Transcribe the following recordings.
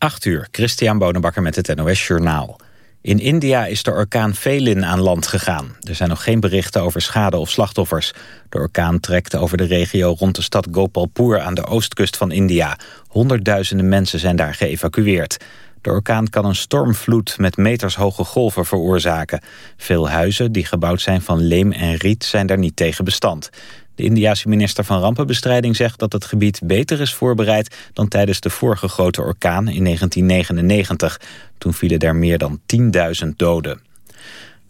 8 uur, Christian Bonenbakker met het NOS Journaal. In India is de orkaan Felin aan land gegaan. Er zijn nog geen berichten over schade of slachtoffers. De orkaan trekt over de regio rond de stad Gopalpur aan de oostkust van India. Honderdduizenden mensen zijn daar geëvacueerd. De orkaan kan een stormvloed met metershoge golven veroorzaken. Veel huizen die gebouwd zijn van leem en riet zijn daar niet tegen bestand. De Indiase minister van Rampenbestrijding zegt dat het gebied beter is voorbereid dan tijdens de vorige grote orkaan in 1999. Toen vielen er meer dan 10.000 doden.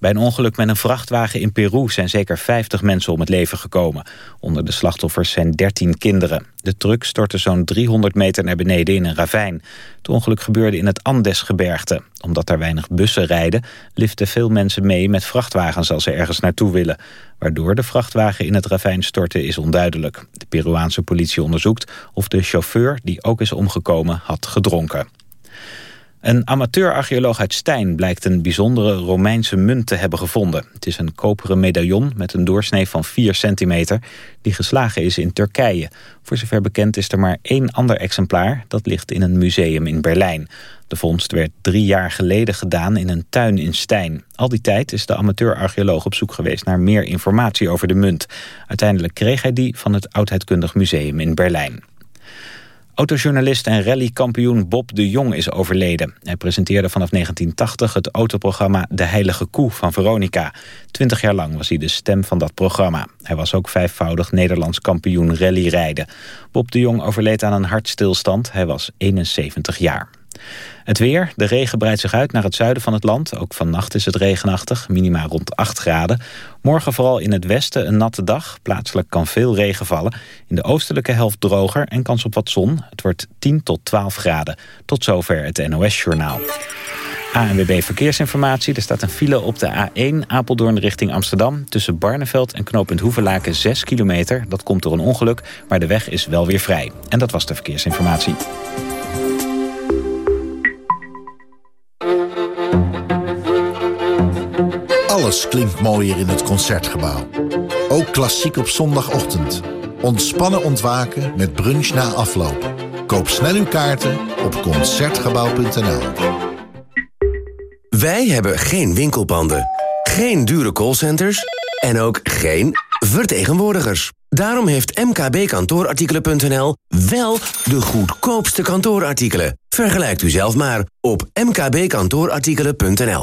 Bij een ongeluk met een vrachtwagen in Peru zijn zeker 50 mensen om het leven gekomen. Onder de slachtoffers zijn 13 kinderen. De truck stortte zo'n 300 meter naar beneden in een ravijn. Het ongeluk gebeurde in het Andesgebergte. Omdat daar weinig bussen rijden, liften veel mensen mee met vrachtwagens als ze ergens naartoe willen. Waardoor de vrachtwagen in het ravijn stortte is onduidelijk. De Peruaanse politie onderzoekt of de chauffeur, die ook is omgekomen, had gedronken. Een amateur-archeoloog uit Stijn blijkt een bijzondere Romeinse munt te hebben gevonden. Het is een koperen medaillon met een doorsnee van 4 centimeter... die geslagen is in Turkije. Voor zover bekend is er maar één ander exemplaar. Dat ligt in een museum in Berlijn. De vondst werd drie jaar geleden gedaan in een tuin in Stijn. Al die tijd is de amateur-archeoloog op zoek geweest naar meer informatie over de munt. Uiteindelijk kreeg hij die van het Oudheidkundig Museum in Berlijn. Autojournalist en rallykampioen Bob de Jong is overleden. Hij presenteerde vanaf 1980 het autoprogramma De Heilige Koe van Veronica. Twintig jaar lang was hij de stem van dat programma. Hij was ook vijfvoudig Nederlands kampioen rallyrijden. Bob de Jong overleed aan een hartstilstand. Hij was 71 jaar. Het weer, de regen breidt zich uit naar het zuiden van het land. Ook vannacht is het regenachtig, minima rond 8 graden. Morgen vooral in het westen een natte dag. Plaatselijk kan veel regen vallen. In de oostelijke helft droger en kans op wat zon. Het wordt 10 tot 12 graden. Tot zover het NOS-journaal. ANWB Verkeersinformatie. Er staat een file op de A1 Apeldoorn richting Amsterdam. Tussen Barneveld en knooppunt Hoevelaken 6 kilometer. Dat komt door een ongeluk, maar de weg is wel weer vrij. En dat was de verkeersinformatie. Klinkt mooier in het Concertgebouw. Ook klassiek op zondagochtend. Ontspannen ontwaken met brunch na afloop. Koop snel uw kaarten op Concertgebouw.nl Wij hebben geen winkelpanden, geen dure callcenters en ook geen vertegenwoordigers. Daarom heeft mkbkantoorartikelen.nl wel de goedkoopste kantoorartikelen. Vergelijkt u zelf maar op mkbkantoorartikelen.nl.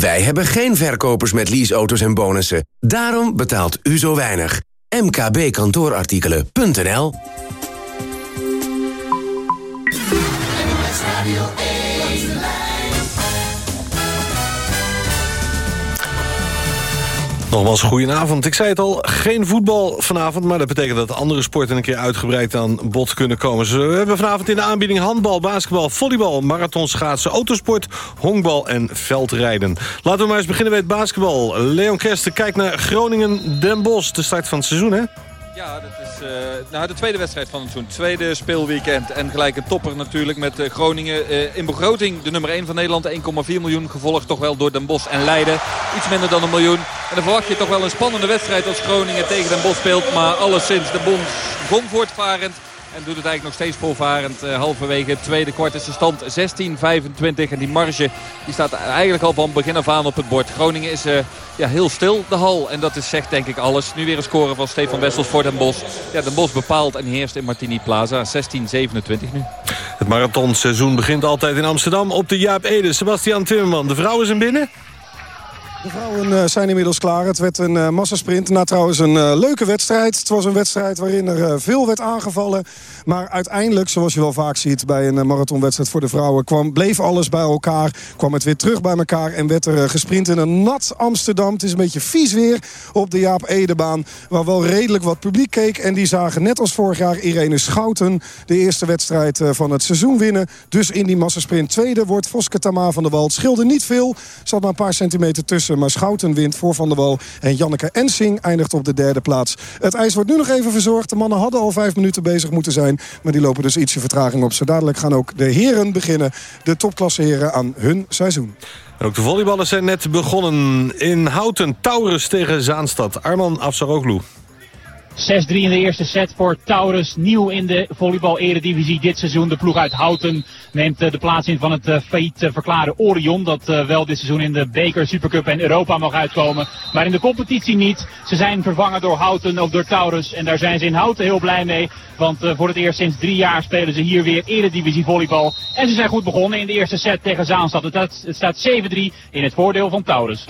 Wij hebben geen verkopers met leaseauto's en bonussen. Daarom betaalt u zo weinig. mkbkantoorartikelen.nl Nogmaals, goedenavond. Ik zei het al, geen voetbal vanavond... maar dat betekent dat andere sporten een keer uitgebreid aan bod kunnen komen. we hebben vanavond in de aanbieding handbal, basketbal, volleybal... marathonschaatsen, autosport, honkbal en veldrijden. Laten we maar eens beginnen met basketbal. Leon Kersten kijkt naar Groningen-Den Bosch, de start van het seizoen, hè? Ja, dat is uh, nou, de tweede wedstrijd van het seizoen. Tweede speelweekend. En gelijk een topper natuurlijk met uh, Groningen. Uh, in begroting de nummer 1 van Nederland. 1,4 miljoen. Gevolgd toch wel door Den Bosch en Leiden. Iets minder dan een miljoen. En dan verwacht je toch wel een spannende wedstrijd als Groningen tegen Den Bosch speelt. Maar alleszins de begon voortvarend. En doet het eigenlijk nog steeds volvarend. Uh, halverwege het tweede kwart is de stand 16-25. En die marge die staat eigenlijk al van begin af aan op het bord. Groningen is uh, ja, heel stil, de hal. En dat is, zegt denk ik alles. Nu weer een score van Stefan Wessels voor Den Bosch. Ja, Den Bosch bepaalt en heerst in Martini Plaza. 16-27 nu. Het marathonseizoen begint altijd in Amsterdam op de Jaap Ede. Sebastian Timmerman, de vrouw is in binnen? De vrouwen eh, zijn inmiddels klaar. Het werd een uh, massasprint. Na trouwens een uh, leuke wedstrijd. Het was een wedstrijd waarin er veel werd aangevallen. Maar uiteindelijk, zoals je wel vaak ziet bij een marathonwedstrijd voor de vrouwen... Kwam, bleef alles bij elkaar, kwam het weer terug bij elkaar... en werd er gesprint in een nat Amsterdam. Het is een beetje vies weer op de Jaap Edebaan... waar wel redelijk wat publiek keek. En die zagen net als vorig jaar Irene Schouten... de eerste wedstrijd van het seizoen winnen. Dus in die massasprint tweede wordt Voske Tama van der Wald. Scheelde niet veel, zat maar een paar centimeter tussen maar Schouten wint voor Van der Wal. En Janneke Ensing eindigt op de derde plaats. Het ijs wordt nu nog even verzorgd. De mannen hadden al vijf minuten bezig moeten zijn. Maar die lopen dus ietsje vertraging op. Zo dadelijk gaan ook de heren beginnen. De topklasse heren aan hun seizoen. ook de volleyballers zijn net begonnen. In Houten, Taurus tegen Zaanstad. Arman Afsaroglu. 6-3 in de eerste set voor Taurus. Nieuw in de volleybal-eredivisie dit seizoen. De ploeg uit Houten neemt eh, de plaats in van het uh, failliet verklaarde Orion. Dat uh, wel dit seizoen in de Beker, Supercup en Europa mag uitkomen. Maar in de competitie niet. Ze zijn vervangen door Houten, ook door Taurus. En daar zijn ze in Houten heel blij mee. Want voor het eerst sinds drie jaar spelen ze hier weer eredivisie volleybal. En ze zijn goed begonnen in de eerste set tegen Zaanstad. Het staat 7-3 in het voordeel van Taurus.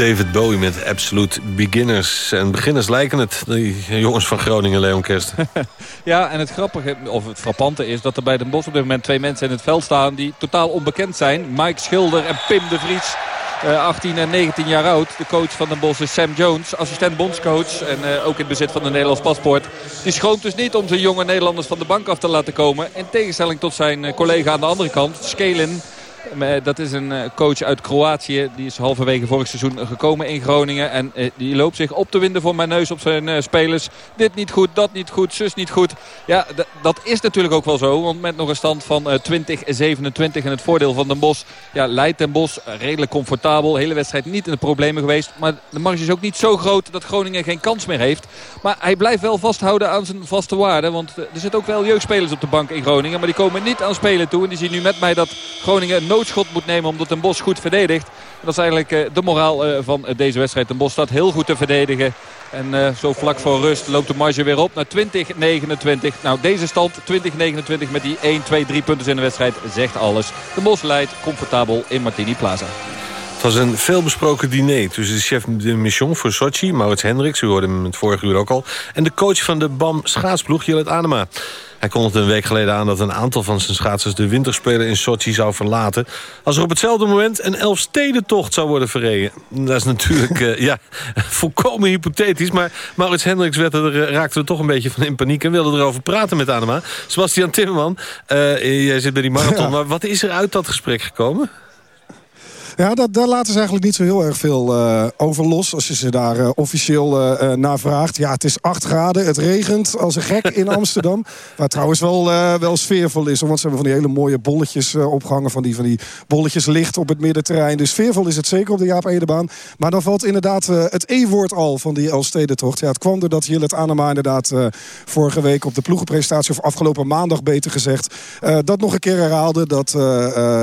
David Bowie met Absolute Beginners. En beginners lijken het, die jongens van Groningen, Leon Kerst. ja, en het grappige, of het frappante is... dat er bij Den Bosch op dit moment twee mensen in het veld staan... die totaal onbekend zijn. Mike Schilder en Pim de Vries. 18 eh, en 19 jaar oud. De coach van Den Bosch is Sam Jones, assistent bondscoach. En uh, ook in bezit van een Nederlands paspoort. Die schroomt dus niet om zijn jonge Nederlanders van de bank af te laten komen. In tegenstelling tot zijn eh, collega aan de andere kant, Skelin Dat is een coach uit Kroatië. Die is halverwege vorig seizoen gekomen in Groningen. En die loopt zich op te winden voor mijn neus op zijn spelers. Dit niet goed, dat niet goed, zus niet goed. Ja, dat is natuurlijk ook wel zo. Want met nog een stand van 20-27 en het voordeel van Den Bosch... Ja, leidt Den Bosch redelijk comfortabel. Hele wedstrijd niet in de problemen geweest. Maar de marge is ook niet zo groot dat Groningen geen kans meer heeft. Maar hij blijft wel vasthouden aan zijn vaste waarde. Want er zitten ook wel jeugdspelers op de bank in Groningen. Maar die komen niet aan spelen toe. En die zien nu met mij dat Groningen noodschot moet nemen omdat Den Bosch goed verdedigt. Dat is eigenlijk eh, de moraal eh, van deze wedstrijd. Den Bosch staat heel goed te verdedigen. En uh, zo vlak voor rust loopt de marge weer op naar 20-29. Nou, deze stand 20-29 met die 1, 2, 3 punten in de wedstrijd zegt alles. De Bos leidt comfortabel in Martini Plaza. Het was een veelbesproken diner tussen de chef de mission voor Sochi... Maurits Hendricks, u hoorde hem het vorige uur ook al... en de coach van de BAM schaatsploeg, Jillet Anema. Hij kondigde een week geleden aan dat een aantal van zijn schaatsers... de winterspelen in Sochi zou verlaten... als er op hetzelfde moment een Elfstedentocht zou worden verregen. Dat is natuurlijk uh, ja, volkomen hypothetisch... maar Maurits Hendricks werd er, eh, raakte er toch een beetje van in paniek... en wilde erover praten met Anema. Sebastian Timmerman, uh, jij zit bij die marathon... maar wat is er uit dat gesprek gekomen? Ja, dat, daar laten ze eigenlijk niet zo heel erg veel uh, over los. Als je ze daar uh, officieel uh, naar vraagt. Ja, het is 8 graden. Het regent als een gek in Amsterdam. Waar trouwens wel, wel sfeervol is. Want ze hebben van die hele mooie bolletjes opgehangen. Van die, van die bolletjes licht op het middenterrein. Dus sfeervol is het zeker op de Jaap Edebaan. Maar dan valt inderdaad het E-woord al van die Elfstedentocht. Ja, het kwam doordat Jillet Anema inderdaad vorige week op de ploegenpresentatie... of afgelopen maandag beter gezegd... dat nog een keer herhaalde dat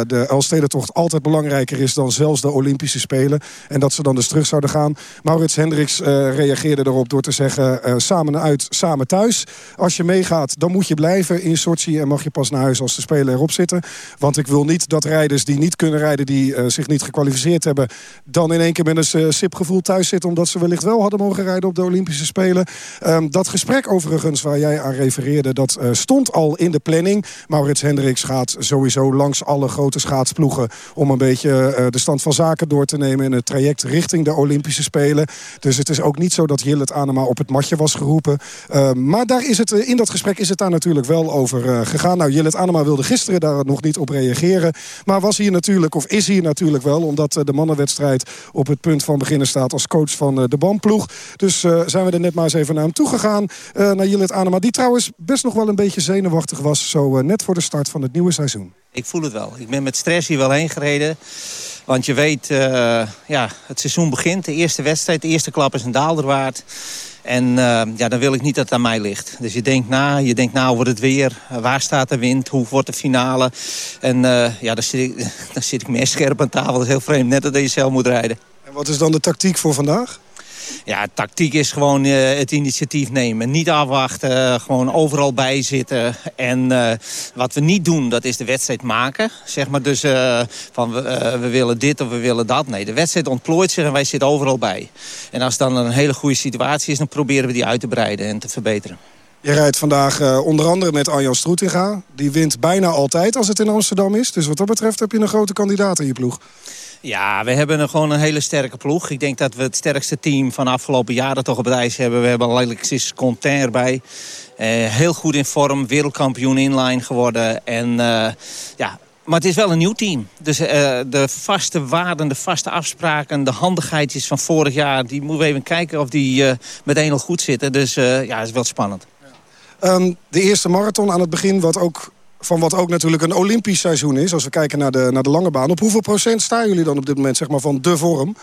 de Elfstedentocht altijd belangrijker is... zelfs de Olympische Spelen. En dat ze dan dus terug zouden gaan. Maurits Hendricks uh, reageerde erop door te zeggen... Uh, samen uit, samen thuis. Als je meegaat, dan moet je blijven in Sochi... en mag je pas naar huis als de Spelen erop zitten. Want ik wil niet dat rijders die niet kunnen rijden... die uh, zich niet gekwalificeerd hebben... dan in één keer met een sipgevoel thuis zitten... omdat ze wellicht wel hadden mogen rijden op de Olympische Spelen. Um, dat gesprek overigens waar jij aan refereerde... dat stond al in de planning. Maurits Hendricks gaat sowieso langs alle grote schaatsploegen... om een beetje de stand van zaken door te nemen... in het traject richting de Olympische Spelen. Dus het is ook niet zo dat Jillet Anema op het matje was geroepen. Uh, maar daar is het, eh, in dat gesprek is het daar natuurlijk wel over uh, gegaan. Nou, Jillet Anema wilde gisteren daar nog niet op reageren. Maar was hier natuurlijk, of is hier natuurlijk wel... omdat de mannenwedstrijd op het punt van beginnen staat... als coach van de bandploeg. Dus zijn we er net maar eens even naar hem toe gegaan. naar Jillet Anema, die trouwens best nog wel een beetje zenuwachtig was... zo net voor de start van het nieuwe seizoen. Ik voel het wel. Ik ben met stress hier wel heen gereden. Want je weet, uh, ja, het seizoen begint. De eerste wedstrijd, de eerste klap is een daalder waard. En uh, ja, dan wil ik niet dat het aan mij ligt. Dus je denkt na, je denkt nou wordt het weer, waar staat de wind, hoe wordt de finale. En ja, dan zit, ik, dan zit ik meer scherp aan tafel. Dat is heel vreemd, net dat je zelf moet rijden. En wat is dan de tactiek voor vandaag? Ja, tactiek is gewoon uh, het initiatief nemen. Niet afwachten, uh, gewoon overal bij zitten. En uh, wat we niet doen, dat is de wedstrijd maken. Zeg maar dus van we, willen dit of we willen dat. Nee, de wedstrijd ontplooit zich en wij zitten overal bij. En als dan een hele goede situatie is, dan proberen we die uit te breiden en te verbeteren. Je rijdt vandaag onder andere met Arjan Stroetinga. Die wint bijna altijd als het in Amsterdam is. Dus wat dat betreft heb je een grote kandidaat in je ploeg. Ja, we hebben een, gewoon een hele sterke ploeg. Ik denk dat we het sterkste team van de afgelopen jaren toch op reis hebben. We hebben Alexis Contain erbij. Uh, heel goed in vorm, wereldkampioen inline geworden. En uh, ja, maar het is wel een nieuw team. Dus uh, de vaste waarden, de vaste afspraken, de handigheidjes van vorig jaar... die moeten we even kijken of die meteen al goed zitten. Dus ja, het is wel spannend. Um, de eerste marathon aan het begin, wat ook van wat ook natuurlijk een Olympisch seizoen is... als we kijken naar de, naar de lange baan. Op hoeveel procent staan jullie dan op dit moment zeg maar, van de vorm?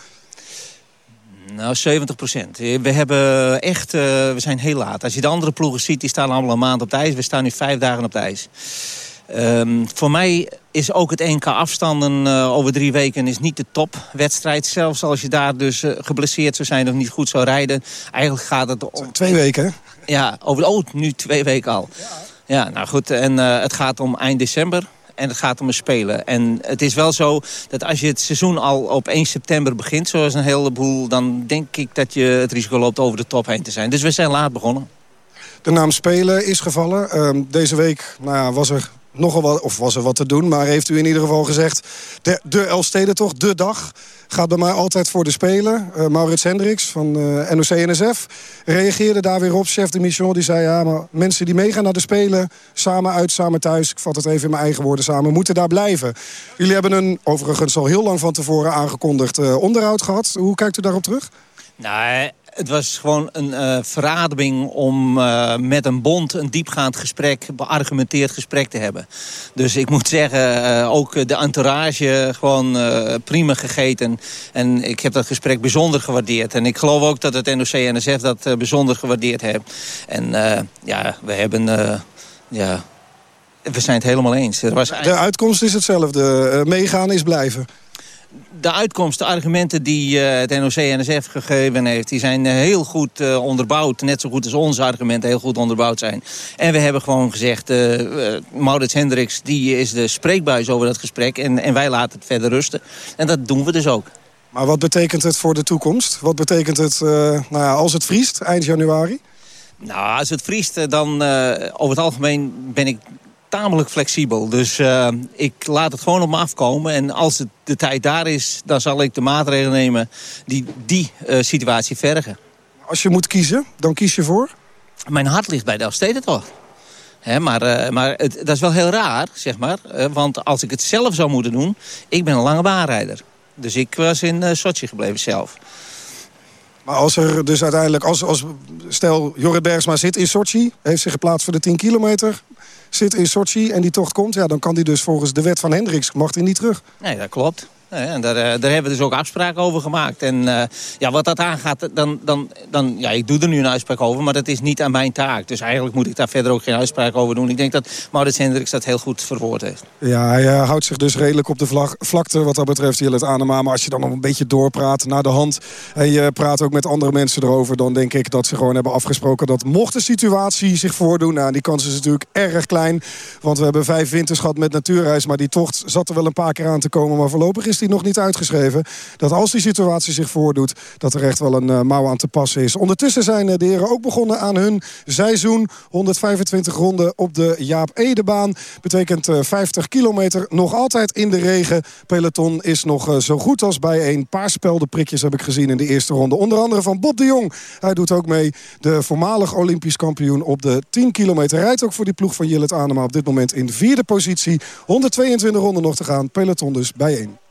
Nou, 70 procent. We hebben echt, uh, we zijn heel laat. Als je de andere ploegen ziet, die staan allemaal een maand op de ijs. We staan nu vijf dagen op de ijs. Um, voor mij is ook het NK afstanden uh, over drie weken is niet de topwedstrijd. Zelfs als je daar dus uh, geblesseerd zou zijn of niet goed zou rijden. Eigenlijk gaat het om... Twee weken, hè? Ja, over, oh, nu twee weken al. Ja. Ja, nou goed. En uh, het gaat om eind december. En het gaat om een spelen. En het is wel zo dat als je het seizoen al op 1 september begint... zoals een heleboel, dan denk ik dat je het risico loopt over de top heen te zijn. Dus we zijn laat begonnen. De naam Spelen is gevallen. Uh, deze week nou ja, was er nogal wat, of was er wat te doen. Maar heeft u in ieder geval gezegd, de, de toch de dag... gaat bij mij altijd voor de Spelen. Uh, Maurits Hendricks van uh, eh, NOC-NSF reageerde daar weer op. Chef de mission, die zei... ja, maar mensen die meegaan naar de Spelen, samen uit, samen thuis... ik vat het even in mijn eigen woorden samen, moeten daar blijven. Jullie hebben een, overigens al heel lang van tevoren aangekondigd... Uh, onderhoud gehad. Hoe kijkt u daarop terug? Nou, het was gewoon een uh, verademing om uh, met een bond een diepgaand gesprek, beargumenteerd gesprek te hebben. Dus ik moet zeggen, uh, ook de entourage gewoon prima gegeten. En ik heb dat gesprek bijzonder gewaardeerd. En ik geloof ook dat het NOC-NSF dat bijzonder gewaardeerd heeft. En ja, we hebben... ja, we zijn het helemaal eens. Was De uitkomst is hetzelfde. meegaan is blijven de uitkomst, de argumenten die uh, het NOC-NSF gegeven heeft... die zijn eh, heel goed uh, onderbouwd. Net zo goed als onze argumenten heel goed onderbouwd zijn. En we hebben gewoon gezegd... Uh, Maurits Hendricks die is de spreekbuis over dat gesprek... En, en wij laten het verder rusten. En dat doen we dus ook. Maar wat betekent het voor de toekomst? Wat betekent het nou ja, als het vriest eind januari? Nou, als het vriest, dan over het algemeen ben ik tamelijk flexibel. Dus uh, ik laat het gewoon op me afkomen. En als het de tijd daar is, dan zal ik de maatregelen nemen die die uh, situatie vergen. Als je moet kiezen, dan kies je voor? Mijn hart ligt bij de Elfstede toch. He, maar uh, maar het, dat is wel heel raar, zeg maar. want als ik het zelf zou moeten doen... ik ben een lange baanrijder. Dus ik was in Sochi gebleven zelf. Maar als er dus uiteindelijk... Als, als, stel, Jorrit Bergsma zit in Sochi... heeft zich geplaatst voor de 10 kilometer zit in Sochi en die tocht komt... Ja, dan kan die dus volgens de wet van Hendricks mag hij niet terug. Nee, dat klopt. En daar, eh, daar, hebben we dus ook afspraken over gemaakt. En uh, ja, wat dat aangaat, dan, dan, dan, ja, ik doe er nu een uitspraak over... maar dat is niet aan mijn taak. Dus eigenlijk moet ik daar verder ook geen uitspraak over doen. Ik denk dat Maurits Hendricks dat heel goed verwoord heeft. Ja, hij uh, houdt zich dus redelijk op de vlag, vlakte wat dat betreft, Jillet Anema. Maar als je dan nog een beetje doorpraat naar de hand... en je praat ook met andere mensen erover... dan denk ik dat ze gewoon hebben afgesproken dat mocht de situatie zich voordoen... nou, die kans is natuurlijk erg klein. Want we hebben vijf winters gehad met natuurreis... maar die tocht zat er wel een paar keer aan te komen. Maar voorlopig is die nog niet uitgeschreven. Dat als die situatie zich voordoet, dat er echt wel een uh, mouw aan te passen is. Ondertussen zijn uh, de heren ook begonnen aan hun seizoen. 125 ronden op de Jaap Edebaan. Betekent uh, eh, 50 kilometer. Nog altijd in de regen. Peloton is nog zo goed als bij een paar speldenprikjes heb ik gezien in de eerste ronde. Onder andere van Bob de Jong. Hij doet ook mee. De voormalig Olympisch kampioen op de 10 kilometer. Rijdt ook voor die ploeg van Jillet Anema op dit moment in vierde positie. 122 ronden nog te gaan. Peloton dus bijeen.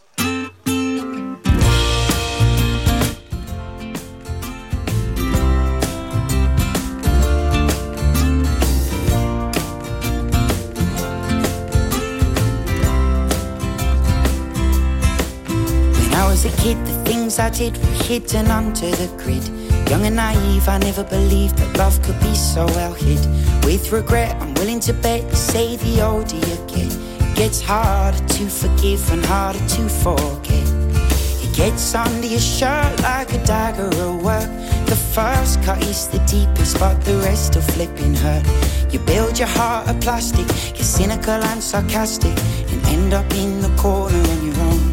Were hidden under the grid. Young and naive, I never believed that love could be so well hid. With regret, I'm willing to bet you say the you get, it gets harder to forgive and harder to forget. It gets under your shirt like a dagger at work. The first cut is the deepest, but the rest are flipping hurt. You build your heart of plastic, you're cynical and sarcastic, and end up in the corner on your own.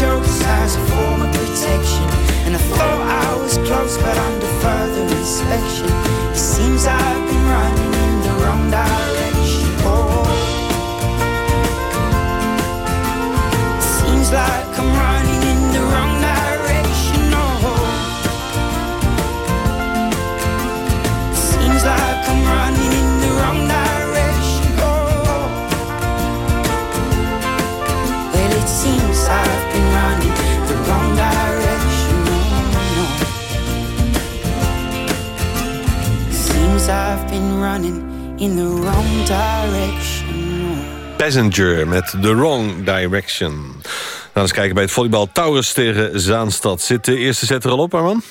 chose as a form of protection. And I thought I was close, but under further inspection, it seems I've been running. Oh. Passenger met The Wrong Direction. Nou, eens kijken bij het volleybal Taurus tegen Zaanstad. Zit de eerste set er al op, Arman?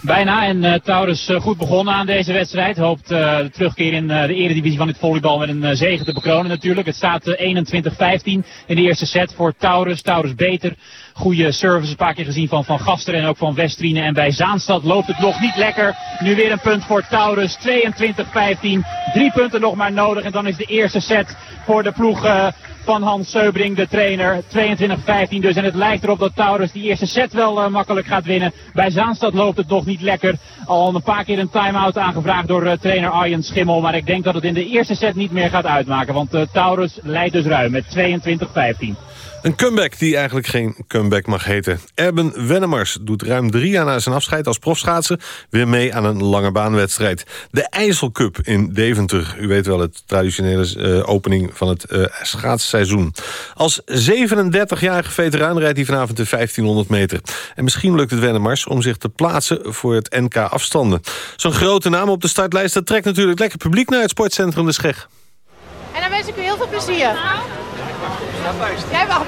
Bijna. En uh, Taurus uh, goed begonnen aan deze wedstrijd. Hoopt uh, de terugkeer in de eredivisie van het volleybal met een zegen te bekronen natuurlijk. Het staat 21-15 in de eerste set voor Taurus. Taurus beter. Goede service een paar keer gezien van Van Gaster en ook van Westrine. En bij Zaanstad loopt het nog niet lekker. Nu weer een punt voor Taurus. 22-15. Drie punten nog maar nodig. En dan is de eerste set voor de ploeg van Hans Seubring, de trainer. 22-15 dus. En het lijkt erop dat Taurus die eerste set wel uh, makkelijk gaat winnen. Bij Zaanstad loopt het nog niet lekker. Al een paar keer een time-out aangevraagd door uh, trainer Arjen Schimmel. Maar ik denk dat het in de eerste set niet meer gaat uitmaken. Want uh, Taurus leidt dus ruim met 22-15. Een comeback die eigenlijk geen comeback mag heten. Erben Wennemars doet ruim drie jaar na zijn afscheid als profschaatser... weer mee aan een lange baanwedstrijd. De IJsselcup in Deventer. U weet wel, het traditionele uh, opening van het uh, schaatsseizoen. Als 37-jarige veteraan rijdt hij vanavond de 1500 meter. En misschien lukt het Wennemars om zich te plaatsen voor het NK afstanden. Zo'n grote naam op de startlijst... trekt natuurlijk lekker publiek naar het sportcentrum De Scheg. En dan wens ik u heel veel plezier. Jij mag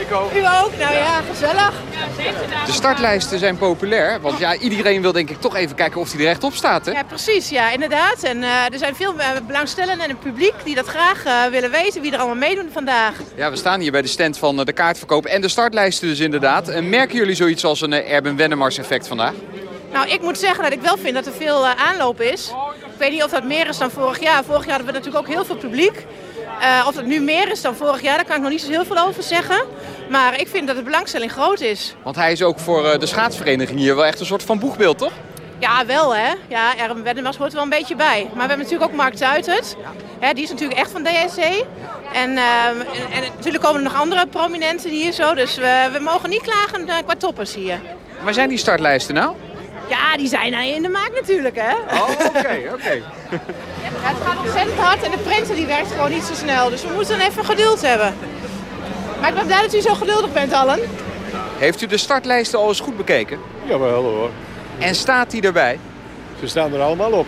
Ik ook. U ook? Nou ja, gezellig. De startlijsten zijn populair, want ja, iedereen wil denk ik toch even kijken of hij er rechtop staat. Hè? Ja, precies. Ja, inderdaad. En uh, er zijn veel uh, belangstellenden en een publiek die dat graag uh, willen weten, wie er allemaal meedoen vandaag. Ja, we staan hier bij de stand van de kaartverkoop en de startlijsten dus inderdaad. En merken jullie zoiets als een Erben Wennemars effect vandaag? Nou, ik moet zeggen dat ik wel vind dat er veel aanloop is. Ik weet niet of dat meer is dan vorig jaar. Vorig jaar hadden we natuurlijk ook heel veel publiek. Uh, of het nu meer is dan vorig jaar, daar kan ik nog niet zo heel veel over zeggen. Maar ik vind dat de belangstelling groot is. Want hij is ook voor uh, de schaatsvereniging hier wel echt een soort van boegbeeld, toch? Ja, wel hè. Ja, Wennemars hoort er wel een beetje bij. Maar we hebben natuurlijk ook Mark Zuidert. Hè, die is natuurlijk echt van DSC. En, uh, en, en, natuurlijk komen er nog andere prominenten hier zo. Dus we, we mogen niet klagen qua toppers hier. Waar zijn die startlijsten nou? Ja, die zijn in de maak natuurlijk, hè. Oh, oké, oké. Ja, het gaat ontzettend hard en de printer die werkt gewoon niet zo snel. Dus we moeten even geduld hebben. Maar ik ben blij dat u zo geduldig bent, allen. Heeft u de startlijsten al eens goed bekeken? Jawel hoor. En staat die erbij? Ze staan er allemaal op.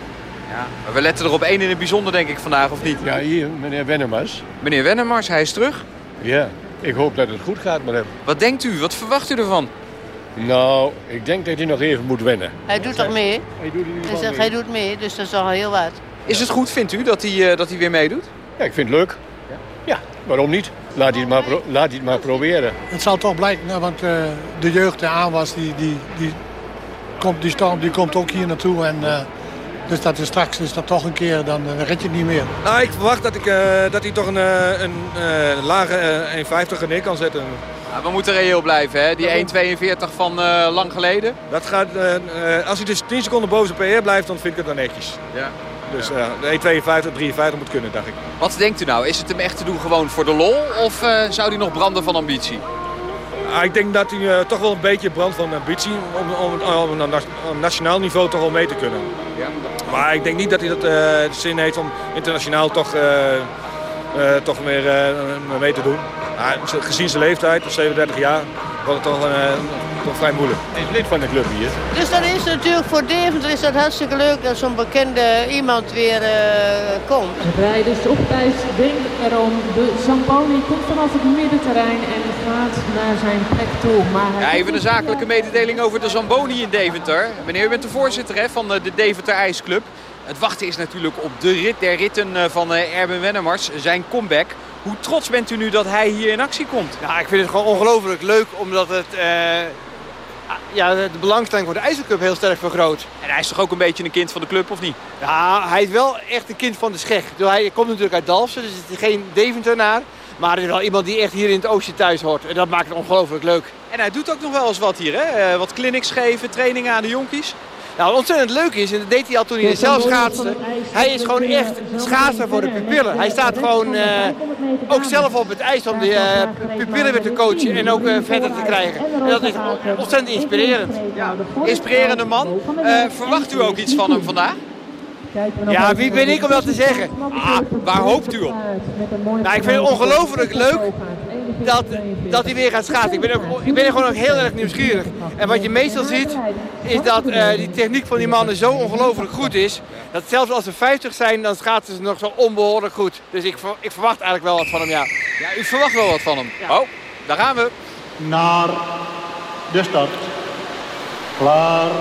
Ja, maar we letten er op één in het bijzonder, denk ik, vandaag, of niet? Ja, hier, meneer Wennemars. Meneer Wennemars, hij is terug? Ja, ik hoop dat het goed gaat met hem. Wat denkt u? Wat verwacht u ervan? Nou, ik denk dat hij nog even moet wennen. Hij doet toch mee? Hij doet, hij zegt, hij doet mee, dus dat is al heel wat. Is het goed, vindt u, dat hij, uh, dat hij weer meedoet? Ja, ik vind het leuk. Ja, ja waarom niet? Laat hij, het maar laat hij het maar proberen. Het zal toch blijken, want uh, de jeugd, de aanwas, die, die, die, komt, die, storm, die komt ook hier naartoe. En, uh, dus dat is straks is dat toch een keer, dan red je het niet meer. Nou, ik verwacht dat, ik, dat hij toch een, een lage 1,50 neer kan zetten. Ja, we moeten reëel blijven, hè? Die 1,42 van uh, lang geleden. Dat gaat, uh, als hij dus 10 seconden boven zijn PR blijft, dan vind ik het dan netjes. Ja. Dus de 1,52, 53 moet kunnen, dacht ik. Wat denkt u nou? Is het hem echt te doen gewoon voor de lol? Of zou hij nog branden van ambitie? Ah, ik denk dat hij toch wel een beetje brandt van ambitie om, om, om, om op nationaal niveau toch wel mee te kunnen. Ja. Maar ik denk niet dat hij dat de zin heeft om internationaal toch, toch meer mee te doen gezien zijn leeftijd, 37 jaar, wordt het toch een, toch vrij moeilijk. Hij is lid van de club hier. Dus dan is natuurlijk voor Deventer is dat hartstikke leuk dat zo'n bekende iemand weer uh, komt. Rijders op tijd denkt erom. De Zamboni komt vanaf het middenterrein en gaat naar zijn plek toe. Maar ja, even een zakelijke mededeling over de Zamboni in Deventer. Meneer, u bent de voorzitter hè, van de Deventer IJsclub. Het wachten is natuurlijk op de rit der ritten eh, van eh, Erben Wennemars, zijn comeback. Hoe trots bent u nu dat hij hier in actie komt? Ja, ik vind het gewoon ongelooflijk leuk, omdat het uh, ja, de belangstelling voor de IJsselcup heel sterk vergroot. En hij is toch ook een beetje een kind van de club, of niet? Ja, hij is wel echt een kind van de scheg. Hij komt natuurlijk uit Dalfsen, dus het is geen Deventernaar. Maar het is wel iemand die echt hier in het oosten thuis hoort. En dat maakt het ongelooflijk leuk. En hij doet ook nog wel eens wat hier, hè? Wat clinics geven, trainingen aan de jonkies. Nou, wat ontzettend leuk is, en dat deed hij al toen hij zelf schaatste. Hij is gewoon echt schaatser voor de pupillen. Hij staat gewoon uh, ook zelf op het ijs om de uh, pupillen weer te coachen en ook uh, verder te krijgen. En dat is ontzettend inspirerend. Ja, inspirerende man. verwacht u ook iets van hem vandaag? Ja, wie ben ik om dat te zeggen? Ah, waar hoopt u op? Nou, ik vind het ongelooflijk leuk dat, dat hij weer gaat schaatsen. Ik ben, ook, ik ben gewoon ook heel erg nieuwsgierig. En wat je meestal ziet, is dat uh, die techniek van die mannen zo ongelooflijk goed is. Dat zelfs als ze 50 zijn, dan schaatsen ze nog zo onbehoorlijk goed. Dus ik, ik verwacht eigenlijk wel wat van hem, ja. Ja, u verwacht wel wat van hem. Oh, daar gaan we. Naar de start. Klaar.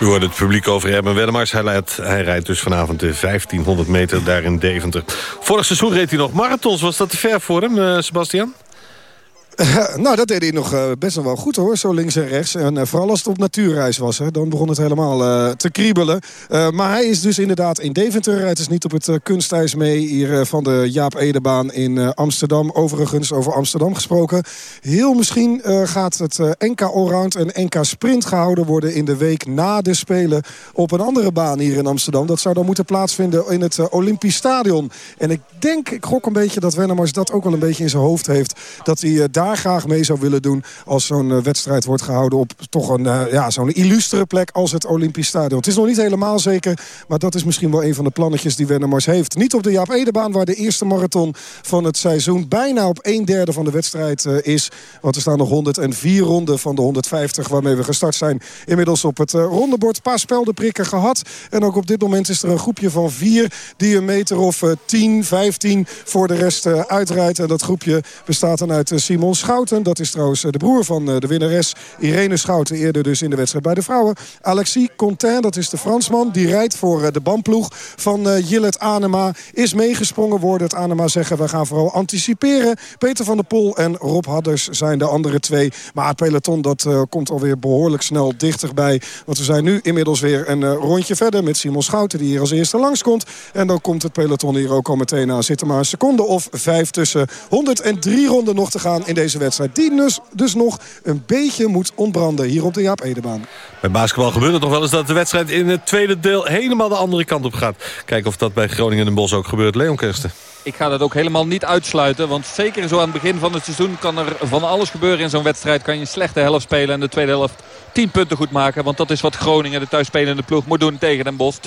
U hoort het publiek over Erben Wedemars. Hij, hij rijdt dus vanavond de 1500 meter daar in Deventer. Vorig seizoen reed hij nog marathons. Was dat te ver voor hem, uh, Sebastian? nou, dat deed hij nog uh, best wel goed hoor, zo links en rechts. En uh, vooral als het op natuurreis was, hè, dan begon het helemaal uh, te kriebelen. maar hij is dus inderdaad in Deventer. Hij is niet op het kunstijs mee hier van de Jaap Edebaan in Amsterdam. Overigens, over Amsterdam gesproken. Heel misschien gaat het NK Allround en NK Sprint gehouden worden... in de week na de Spelen op een andere baan hier in Amsterdam. Dat zou dan moeten plaatsvinden in het Olympisch Stadion. En ik denk, ik gok een beetje dat Wennemars dat ook wel een beetje in zijn hoofd heeft... dat hij daar graag mee zou willen doen... als zo'n eh, wedstrijd wordt gehouden op toch een uh, ja, zo'n illustere plek als het Olympisch Stadion. Het is nog niet helemaal zeker, maar dat is misschien wel een van de plannetjes die Wennemars heeft. Niet op de Jaap Edebaan, waar de eerste marathon van het seizoen... bijna op een derde van de wedstrijd uh, is. Want er staan nog 104 ronden van de 150 waarmee we gestart zijn. Inmiddels op het rondebord. Een paar speldenprikken gehad. En ook op dit moment is er een groepje van vier... die een meter of 10, 15 voor de rest uitrijdt. En dat groepje bestaat dan uit Simon Schouten. Dat is trouwens eh, de broer van eh, de winnares Irene Schouten. Eerder dus in de wedstrijd bij de vrouwen. Alexis Contain, dat is de Fransman. Die rijdt voor eh, de bandploeg van Jillet Anema. Is meegesprongen worden. Het Anema zeggen we gaan vooral anticiperen. Peter van der Pol en Rob Hadders zijn de andere twee. Maar het peloton dat komt alweer behoorlijk snel dichterbij. Want we zijn nu inmiddels weer een rondje verder met Simon Schouten die hier als eerste langskomt. En dan komt het peloton hier ook al meteen aan. Zitten maar een seconde of vijf tussen. 103 ronden nog te gaan in deze wedstrijd. Die dus, dus nog een beetje moet ontbranden hier op de Jaap Edebaan. Bij basketbal gebeurt het nog wel eens dat de wedstrijd in het tweede deel helemaal de andere kant op gaat. Kijken of dat bij Groningen en Bos ook gebeurt. Leon Kersten. Ik ga dat ook helemaal niet uitsluiten. Want zeker zo aan het begin van het seizoen kan er van alles gebeuren in zo'n wedstrijd. Kan je een slechte helft spelen en de tweede helft 10 punten goed maken. Want dat is wat Groningen, de thuisspelende ploeg, moet doen tegen Den Bosch. 22-32.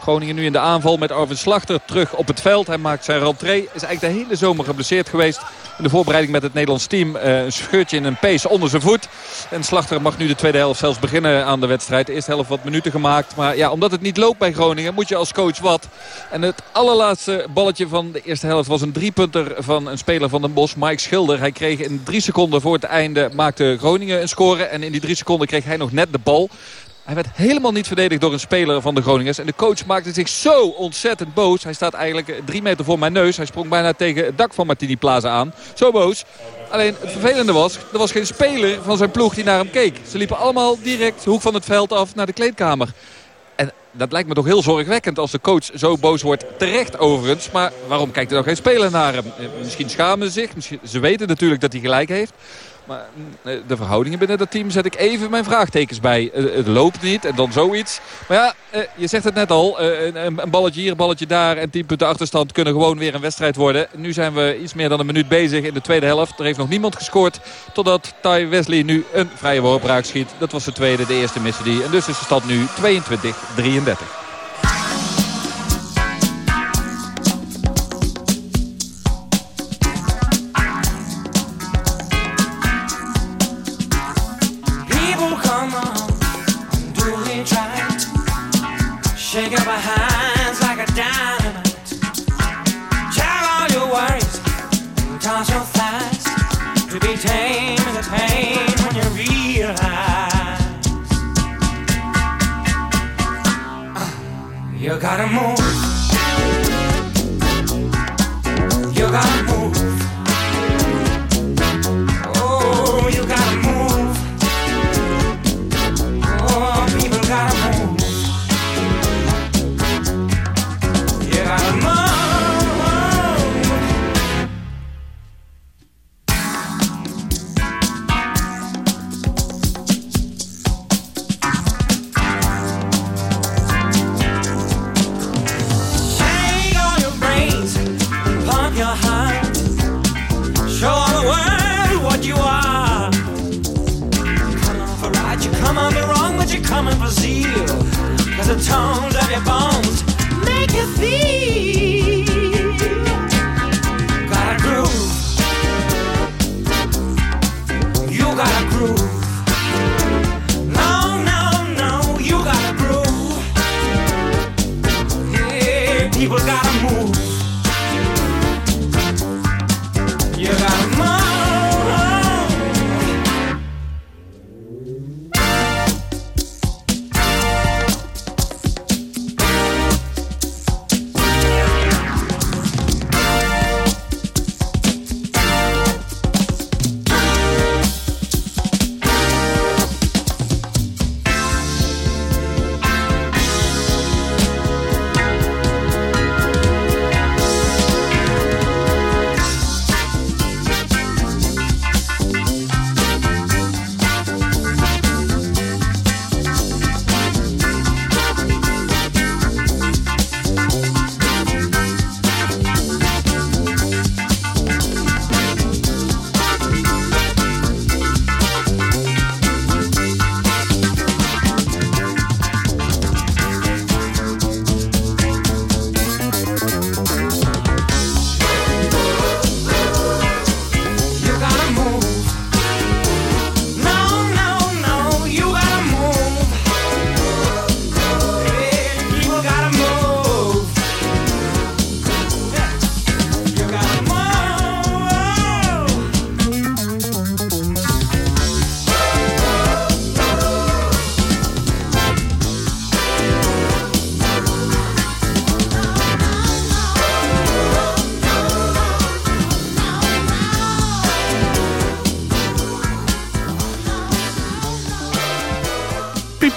Groningen nu in de aanval met Arvin Slachter terug op het veld. Hij maakt zijn rentree. Is eigenlijk de hele zomer geblesseerd geweest. In de voorbereiding met het Nederlands team. Uh, een scheurtje in een pees onder zijn voet. En Slachter mag nu de tweede helft zelfs beginnen aan de wedstrijd. De eerste helft wat minuten gemaakt. Maar ja, omdat het niet loopt bij Groningen moet je als coach wat. En het allerlaatste balletje van de eerste helft was een driepunter van een speler van Den Bosch. Mike Schilder. Hij kreeg in drie seconden voor het einde maakte Groningen een score. En in die drie seconden kreeg hij nog net de bal. Hij werd helemaal niet verdedigd door een speler van de Groningers. En de coach maakte zich zo ontzettend boos. Hij staat eigenlijk drie meter voor mijn neus. Hij sprong bijna tegen het dak van Martini Plaza aan. Zo boos. Alleen het vervelende was, er was geen speler van zijn ploeg die naar hem keek. Ze liepen allemaal direct de hoek van het veld af naar de kleedkamer. En dat lijkt me toch heel zorgwekkend als de coach zo boos wordt. Terecht overigens. Maar waarom kijkt er dan geen speler naar hem? Eh, misschien schamen ze zich. Ze weten natuurlijk dat hij gelijk heeft. Maar mm, eh, de verhoudingen binnen dat team zet ik even mijn vraagtekens bij. Eh, het loopt niet en dan zoiets. Maar ja, eh, je zegt het net al. Een balletje hier, een balletje daar en 10 punten achterstand kunnen gewoon weer een wedstrijd worden. Nu zijn we iets meer dan een minuut bezig in de tweede helft. Er heeft nog niemand gescoord totdat Ty Wesley nu een vrije worp schiet. Dat was de tweede, de eerste missen die. En dus is de stand nu 22-33. gotta move. You got amor. Zeal. Cause the tones of your bones make you feel.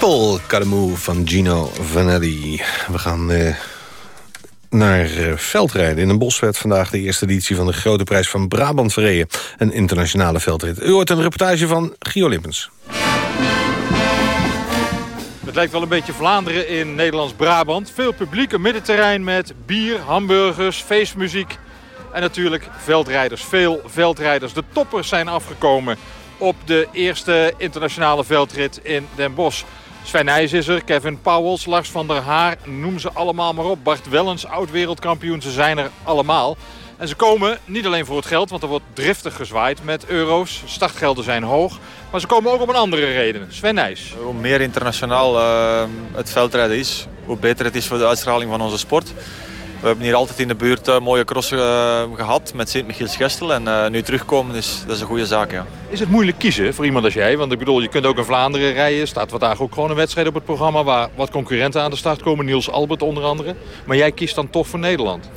People van Gino Vanelli. We gaan eh, naar eh, veldrijden. In een bos werd vandaag de eerste editie van de Grote Prijs van Brabant verreden. Een internationale veldrit. U hoort een reportage van Gio Lippens. Het lijkt wel een beetje Vlaanderen in Nederlands-Brabant. Veel publiek, een middenterrein met bier, hamburgers, feestmuziek. En natuurlijk veldrijders, veel veldrijders. De toppers zijn afgekomen op de eerste internationale veldrit in Den Bosch. Sven Nijs is er, Kevin Powels, Lars van der Haar, noem ze allemaal maar op. Bart Wellens, oud-wereldkampioen, ze zijn er allemaal. En ze komen niet alleen voor het geld, want er wordt driftig gezwaaid met euro's. Startgelden zijn hoog. Maar ze komen ook om een andere reden. Sven Nijs. Hoe meer internationaal eh, het veldrijden is, hoe beter het is voor de uitstraling van onze sport. We hebben hier altijd in de buurt eh, mooie crossen eh, gehad met Sint-Michiels-Gestel. En eh, nu terugkomen, dus dat is een goede zaak. Ja. Is het moeilijk kiezen voor iemand als jij? Want ik bedoel, je kunt ook in Vlaanderen rijden. Staat vandaag ook gewoon een wedstrijd op het programma... waar wat concurrenten aan de start komen. Niels Albert onder andere. Maar jij kiest dan toch voor Nederland?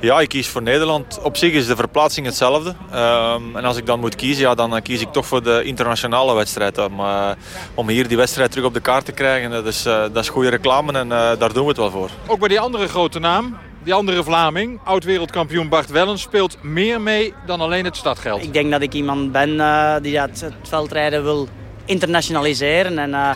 Ja, ik kies voor Nederland. Op zich is de verplaatsing hetzelfde. Ehm, en als ik dan moet kiezen, ja, dan kies ik toch voor de internationale wedstrijd. Om, om hier die wedstrijd terug op de kaart te krijgen, dat is, eh, dat is goede reclame en daar doen we het wel voor. Ook bij die andere grote naam, die andere Vlaming... oud-wereldkampioen Bart Wellens speelt meer mee dan alleen het startgeld. Ik denk dat ik iemand ben eh, die dat, het veldrijden wil internationaliseren. En eh,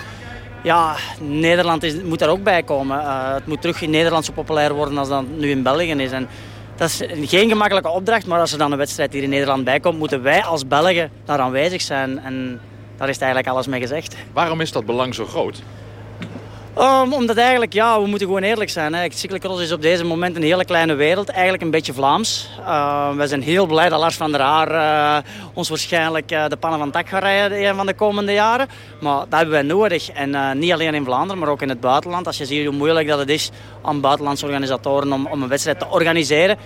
ja, Nederland is, moet daar ook bij komen. Eh, het moet terug in Nederland zo populair worden als dat nu in België is. En dat is geen gemakkelijke opdracht, maar als er dan een wedstrijd hier in Nederland bij komt, moeten wij als Belgen daar aanwezig zijn. En daar is eigenlijk alles mee gezegd. Waarom is dat belang zo groot? Um, omdat eigenlijk, ja, we moeten gewoon eerlijk zijn. Hè. Cyclocross is op deze moment een hele kleine wereld. Eigenlijk een beetje Vlaams. Uh, wij zijn heel blij dat Lars van der Haar uh, ons waarschijnlijk uh, de pannen van het dak gaat rijden van de komende jaren. Maar dat hebben wij nodig. En uh, niet alleen in Vlaanderen, maar ook in het buitenland. Als je ziet hoe moeilijk dat het is aan buitenlandse organisatoren om, om een wedstrijd te organiseren.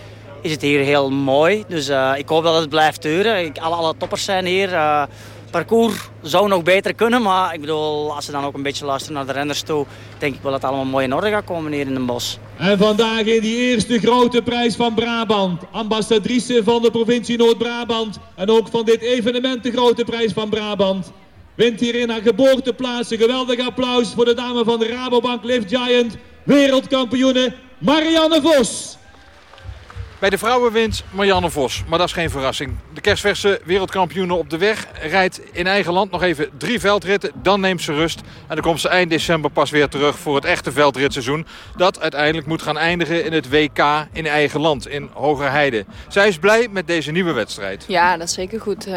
is het hier heel mooi. Dus ik hoop dat het blijft duren. Alle, alle toppers zijn hier. Parcours zou nog beter kunnen, maar ik bedoel, als ze dan ook een beetje luisteren naar de renners toe, denk ik wel dat het allemaal mooi in orde gaat komen hier in Den Bosch. En vandaag in die eerste grote prijs van Brabant, ambassadrice van de provincie Noord-Brabant en ook van dit evenement de grote prijs van Brabant. Wint hier in haar geboorteplaats een geweldig applaus voor de dame van de Rabobank Lift Giant, wereldkampioene Marianne Vos. Bij de vrouwen wint Marianne Vos, maar dat is geen verrassing. De kerstverse wereldkampioene op de weg rijdt in eigen land nog even drie veldritten. Dan neemt ze rust en dan komt ze eind december pas weer terug voor het echte veldritseizoen. Dat uiteindelijk moet gaan eindigen in het WK in eigen land, in Hogerheide. Zij is blij met deze nieuwe wedstrijd. Ja, dat is zeker goed. Uh,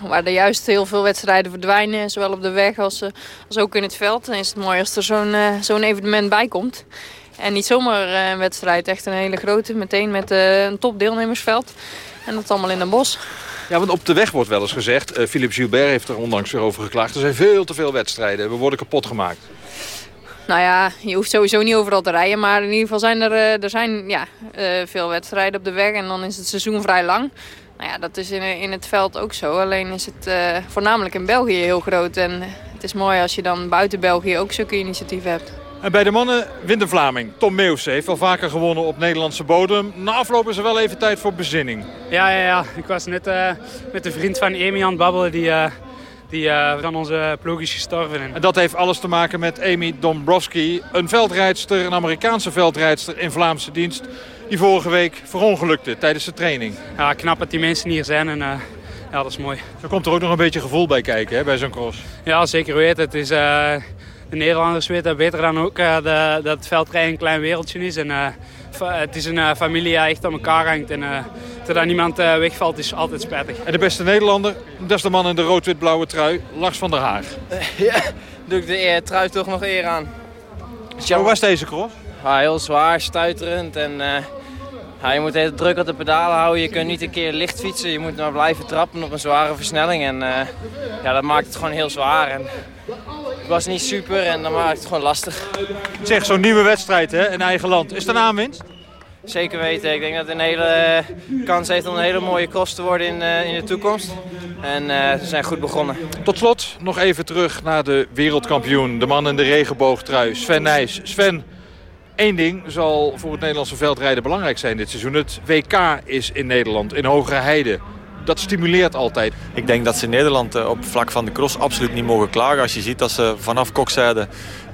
waar er juist heel veel wedstrijden verdwijnen, zowel op de weg als, uh, als ook in het veld. Dan is het mooi als er zo'n uh, zo'n evenement bij komt. En niet zomaar eh, een wedstrijd, echt een hele grote. Meteen met uh, een topdeelnemersveld. En dat allemaal in een bos. Ja, want op de weg wordt wel eens gezegd... Uh, Philippe Gilbert heeft er onlangs weer over geklaagd... er zijn veel te veel wedstrijden, we worden kapot gemaakt. Nou ja, je hoeft sowieso niet overal te rijden. Maar in ieder geval zijn er, er zijn, ja, veel wedstrijden op de weg. En dan is het seizoen vrij lang. Nou ja, dat is in, in het veld ook zo. Alleen is het voornamelijk in België heel groot. En het is mooi als je dan buiten België ook zulke initiatieven hebt. En bij de mannen wint een Vlaming. Tom Meeuwse heeft al vaker gewonnen op Nederlandse bodem. Na afloop is er wel even tijd voor bezinning. Ja, ja, ja. ik was net uh, met de vriend van Amy aan het babbelen. Die, uh, die uh, van onze ploeg is gestorven. En dat heeft alles te maken met Amy Dombrowski. Een veldrijdster, een Amerikaanse veldrijdster in Vlaamse dienst. Die vorige week verongelukte tijdens de training. Ja, knap dat die mensen hier zijn. En, ja, dat is mooi. Zo komt er ook nog een beetje gevoel bij kijken hè, bij zo'n cross. Ja, zeker weten. Het is de Nederlanders weten beter dan ook uh, de, dat het veldrijden een klein wereldje is. En, uh, het is een uh, familie die echt aan elkaar hangt. En dat er niemand wegvalt is altijd spijtig. En de beste Nederlander, dat is de man in de rood-wit-blauwe trui, Lars van der Haag. ja, doe ik de eer, trui toch nog eer aan. Hoe was deze cross? Ja, heel zwaar, stuiterend en... Ja, je moet heel druk op de pedalen houden. Je kunt niet een keer licht fietsen. Je moet maar blijven trappen op een zware versnelling. En ja, dat maakt het gewoon heel zwaar. En het was niet super en dan maakt het gewoon lastig. Zeg, zo'n nieuwe wedstrijd hè, in eigen land. Is er een aanwinst? Zeker weten. Ik denk dat het een hele kans heeft om een hele mooie cross te worden in, uh, in de toekomst. En uh, ze zijn goed begonnen. Tot slot nog even terug naar de wereldkampioen. De man in de regenboogtrui, Sven Nijs. Sven, één ding zal voor het Nederlandse veldrijden belangrijk zijn dit seizoen. Het WK is in Nederland, in Hogere Heide dat stimuleert altijd. Ik denk dat ze in Nederland uh, op vlak van de cross absoluut niet mogen klagen. Als je ziet dat ze vanaf kokzijde,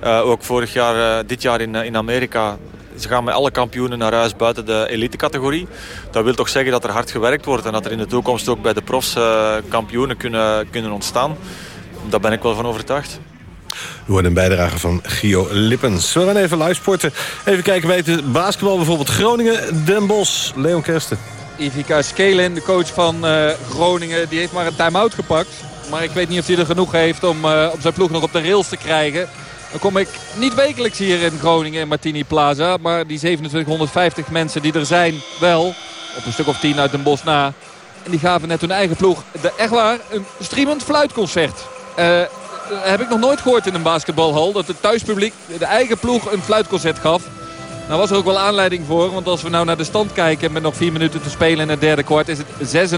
uh, ook vorig jaar, uh, dit jaar in, in Amerika... Ze gaan met alle kampioenen naar huis buiten de elite-categorie. Dat wil toch zeggen dat er hard gewerkt wordt... en dat er in de toekomst ook bij de profs kampioenen kunnen, kunnen ontstaan. Daar ben ik wel van overtuigd. We horen een bijdrage van Gio Lippens. We gaan even live sporten. Even kijken bij het basketbal. Bijvoorbeeld Groningen, Den Bosch, Leon Kersten. Ivica Skelin, de coach van uh, Groningen, die heeft maar een time-out gepakt. Maar ik weet niet of hij er genoeg heeft om, uh, om zijn ploeg nog op de rails te krijgen. Dan kom ik niet wekelijks hier in Groningen in Martini Plaza. Maar die 2750 mensen die er zijn wel. Op een stuk of tien uit Den Bosch na. En die gaven net hun eigen ploeg. De, echt waar, een streamend fluitconcert. Uh, heb ik nog nooit gehoord in een basketbalhal. Dat het thuispubliek de eigen ploeg een fluitconcert gaf. Nou was er ook wel aanleiding voor. Want als we nou naar de stand kijken met nog vier minuten te spelen in het derde kwart... is het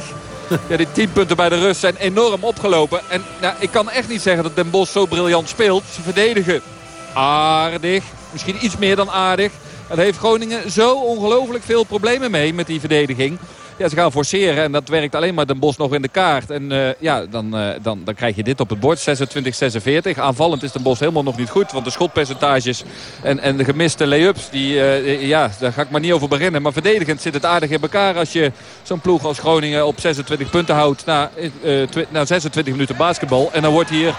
26-46. Ja, die 10 punten bij de rust zijn enorm opgelopen. En nou, ik kan echt niet zeggen dat Den Bosch zo briljant speelt. Ze verdedigen aardig. Misschien iets meer dan aardig. Daar heeft Groningen zo ongelooflijk veel problemen mee met die verdediging. Ja, ze gaan forceren en dat werkt alleen maar Den Bos nog in de kaart. En uh, ja, dan, uh, dan, dan krijg je dit op het bord, 26-46. Aanvallend is Den Bos helemaal nog niet goed. Want de schotpercentages en, en de gemiste lay-ups, die, uh, ja, daar ga ik maar niet over beginnen. Maar verdedigend zit het aardig in elkaar als je zo'n ploeg als Groningen op 26 punten houdt. Na, na 26 minuten basketbal. En dan wordt hier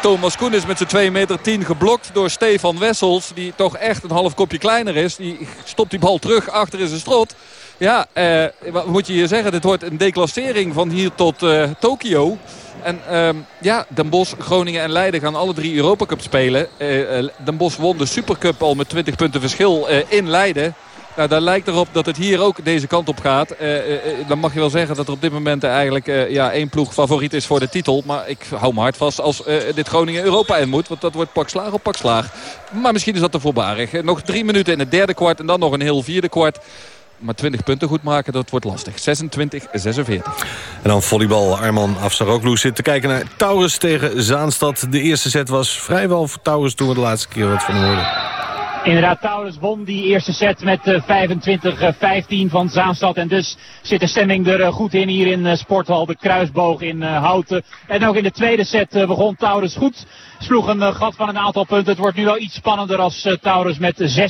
Thomas Koenis met zijn 2 meter 10 geblokt door Stefan Wessels. Die toch echt een half kopje kleiner is. Die stopt die bal terug achter in zijn strot. Ja, eh, wat moet je hier zeggen? Dit wordt een declassering van hier tot uh, Tokio. En uh, ja, Den Bosch, Groningen en Leiden gaan alle drie Europa Cup spelen. Uh, Den Bosch won de Supercup al met 20 punten verschil in Leiden. Nou, daar lijkt erop dat het hier ook deze kant op gaat. Eh, eh, eh, dan mag je wel zeggen dat er op dit moment eigenlijk eh, ja, één ploeg favoriet is voor de titel. Maar ik hou me hard vast als eh, dit Groningen Europa in moet. Want dat wordt pak slaag op pak slaag. Maar misschien is dat te voorbarig. Eh, Nog drie minuten in het derde kwart en dan nog een heel vierde kwart. Maar 20 punten goed maken, dat wordt lastig. 26, 46. En dan volleybal. Arman Afsaroglu zit te kijken naar Taurus tegen Zaanstad. De eerste set was vrijwel voor Taurus toen we de laatste keer wat van hoorden. Inderdaad, Taurus won die eerste set met eh, 25-15 van Zaanstad. En dus zit de stemming er eh, goed in hier in eh, Sporthal de Kruisboog in eh, Houten. En ook in de tweede set eh, begon Taurus goed. Sloeg een eh, gat van een aantal punten. Het wordt nu wel iets spannender als eh, Taurus met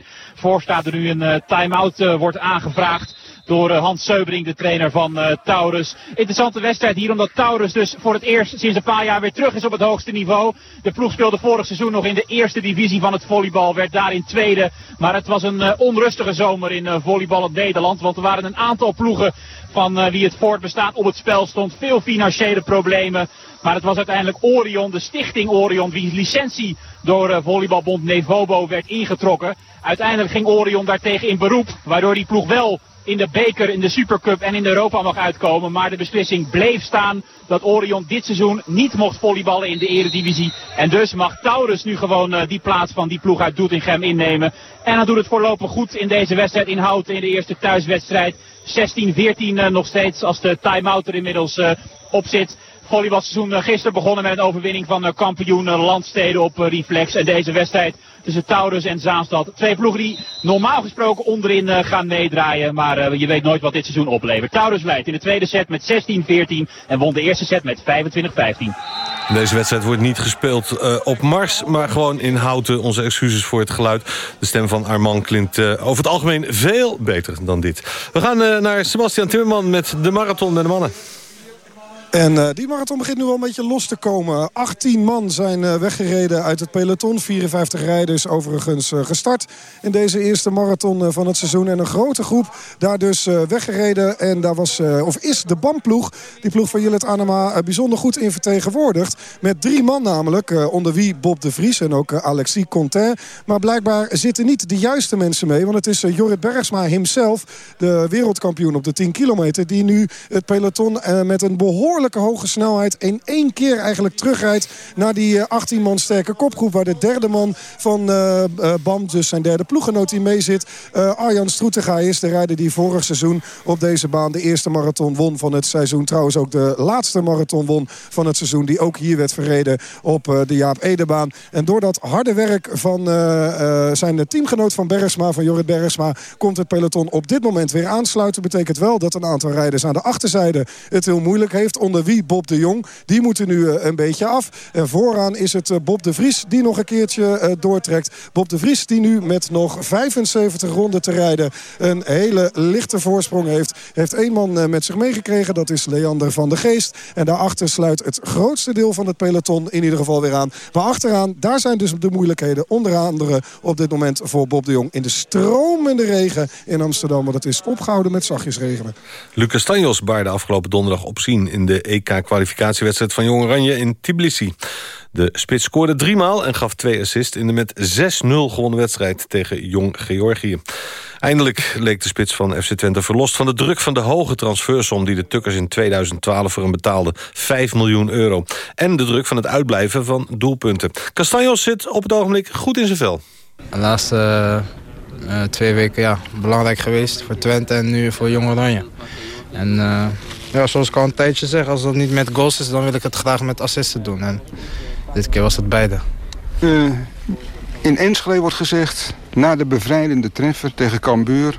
16-14 voor staat. Er nu een eh, time-out eh, wordt aangevraagd door eh, Hans Seubering, de trainer van eh, Taurus. Interessante wedstrijd hier, omdat Taurus dus voor het eerst sinds een paar jaar weer terug is op het hoogste niveau. De ploeg speelde vorig seizoen nog in de eerste divisie van het volleybal, werd daarin tweede. Maar het was een eh, onrustige zomer in volleybal in Nederland, want er waren een aantal ploegen van wie het voortbestaan op het spel stond. Veel financiële problemen. Maar het was uiteindelijk Orion, de stichting Orion, wiens licentie door volleybalbond Nevobo werd ingetrokken. Uiteindelijk ging Orion daartegen in beroep, waardoor die ploeg wel in de beker, in de Supercup en in Europa mag uitkomen. Maar de beslissing bleef staan dat Orion dit seizoen niet mocht volleyballen in de eredivisie. En dus mag Taurus nu gewoon eh, die plaats van die ploeg uit Doetinchem innemen. En dan doet het voorlopig goed in deze wedstrijd in Houten in de eerste thuiswedstrijd. 16-14 eh, nog steeds als de time-out er inmiddels eh, op zit. Volleybalseizoen gisteren begonnen met een overwinning van kampioen Landsteden op Reflex. En deze wedstrijd tussen Taurus en Zaanstad. Twee ploegen die normaal gesproken onderin eh, gaan meedraaien. Maar eh, je weet nooit wat dit seizoen oplevert. Taurus leidt in de tweede set met 16-14 en won de eerste set met 25-15. Deze wedstrijd wordt niet gespeeld eh, op Mars, maar gewoon in Houten. Onze excuses voor het geluid. De stem van Arman klinkt over het algemeen veel beter dan dit. We gaan naar Sebastian Timmerman met de marathon met de mannen. En eh, die marathon begint nu wel een beetje los te komen. 18 man zijn eh, weggereden uit het peloton. 54 rijders overigens eh, gestart in deze eerste marathon van het seizoen. En een grote groep daar dus weggereden. En daar was, of is de BAM-ploeg, die ploeg van Jillet Anema, bijzonder goed in vertegenwoordigd. Met drie man namelijk, onder wie Bob de Vries en ook Alexis Contain. Maar blijkbaar zitten niet de juiste mensen mee. Want het is Jorrit Bergsma himself, de wereldkampioen op de 10 kilometer... die nu het peloton met een hoge snelheid... in één keer eigenlijk terugrijdt naar die 18 man sterke kopgroep... waar de derde man van eh, eh, BAM, dus zijn derde ploeggenoot die mee zit... eh, Arjan Stroetega is de rijder die vorig seizoen op deze baan... de eerste marathon won van het seizoen. Trouwens ook de laatste marathon won van het seizoen... die ook hier werd verreden op eh, de Jaap Edebaan. En door dat harde werk van eh, eh, zijn teamgenoot van Bergsma... van Jorrit Bergsma, komt het peloton op dit moment weer aansluiten. Betekent wel dat een aantal rijders aan de achterzijde het heel moeilijk heeft. Onder wie Bob de Jong. Die moeten nu eh, een beetje af. En vooraan is het eh, Bob de Vries die nog een keertje eh, doortrekt. Bob de Vries die nu met nog 75 ronden te rijden... een hele lichte voorsprong heeft. Heeft één man met zich meegekregen. Dat is Leander van de Geest. En daarachter sluit het grootste deel van het peloton in ieder geval weer aan. Maar achteraan, daar zijn dus de moeilijkheden. Onder andere op dit moment voor Bob de Jong. In de stromende regen in Amsterdam. Want het is opgehouden met zachtjes regenen. Lucas Tanjos baarde afgelopen donderdag opzien... in de EK-kwalificatiewedstrijd van Jong Oranje in Tbilisi. De spits scoorde driemaal en gaf twee assists... in de met 6-0 gewonnen wedstrijd tegen Jong Georgië. Eindelijk leek de spits van FC Twente verlost van de druk van de hoge transfersom... die de Tukkers in 2012 voor hem betaalden, 5 miljoen euro. En de druk van het uitblijven van doelpunten. Castanjos zit op het ogenblik goed in zijn vel. De laatste eh, twee weken ja, belangrijk geweest voor Twente en nu voor Jong Oranje. En eh, ja, zoals ik al een tijdje zeg, als dat niet met goals is, dan wil ik het graag met assisten doen. En dit keer was het beide. Eh, in Enschede wordt gezegd, na de bevrijdende treffer tegen Cambuur...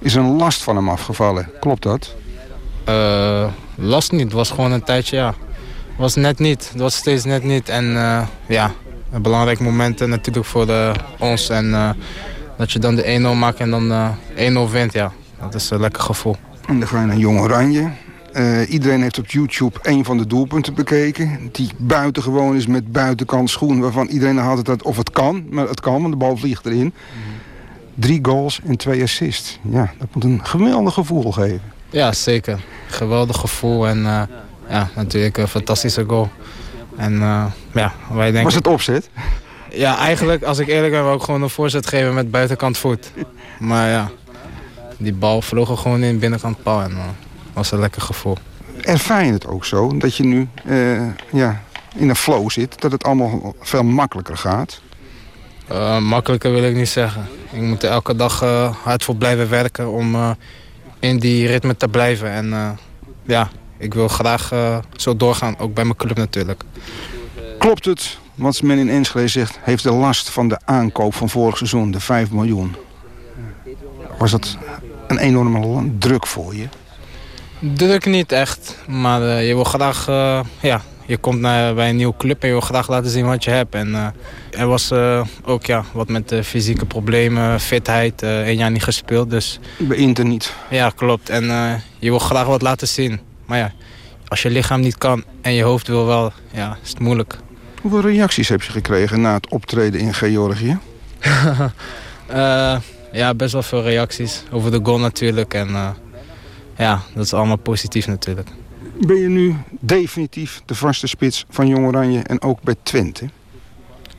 is een last van hem afgevallen. Klopt dat? Eh, last niet, het was gewoon een tijdje, ja. Het was net niet, het was steeds net niet. En eh, ja, een belangrijk moment natuurlijk voor de, ons. En dat je dan de 1-0 maakt en dan eh 1-0 wint, ja. Dat is een lekker gevoel. En dan ga je naar Jong Oranje. Eh, iedereen heeft op YouTube een van de doelpunten bekeken. Die buitengewoon is met buitenkant schoen. Waarvan iedereen had het dat of het kan. Maar het kan, want de bal vliegt erin. Drie goals en twee assists. Ja, dat moet een geweldig gevoel geven. Ja, zeker. Geweldig gevoel en eh, ja, natuurlijk een fantastische goal. En eh, ja, wij denken... Was het opzet? Ja, eigenlijk, als ik eerlijk ben, wil ik gewoon een voorzet geven met buitenkant voet. Maar ja, die bal vloog er gewoon in binnenkant paal en uh, was een lekker gevoel. Ervaar je het ook zo, dat je nu uh, ja, in een flow zit, dat het allemaal veel makkelijker gaat? Uh, makkelijker wil ik niet zeggen. Ik moet er elke dag uh, hard voor blijven werken om in die ritme te blijven. En ja, ik wil graag zo doorgaan, ook bij mijn club natuurlijk. Klopt het, wat men in Enschede zegt, heeft de last van de aankoop van vorig seizoen, de 5 miljoen. Was dat een enorme druk voor je? Druk niet echt, maar je wil graag ja, je komt naar, bij een nieuwe club en je wil graag laten zien wat je hebt. En uh, er was ook ja, wat met fysieke problemen, fitheid, een jaar niet gespeeld. Dus... Bij Inter niet. Ja, klopt. En je wil graag wat laten zien. Maar ja, als je lichaam niet kan en je hoofd wil wel, ja, is het moeilijk. Hoeveel reacties heb je gekregen na het optreden in Georgië? ja, best wel veel reacties. Over de goal natuurlijk. En ja, dat is allemaal positief natuurlijk. Ben je nu definitief de vaste spits van Jong Oranje en ook bij Twente?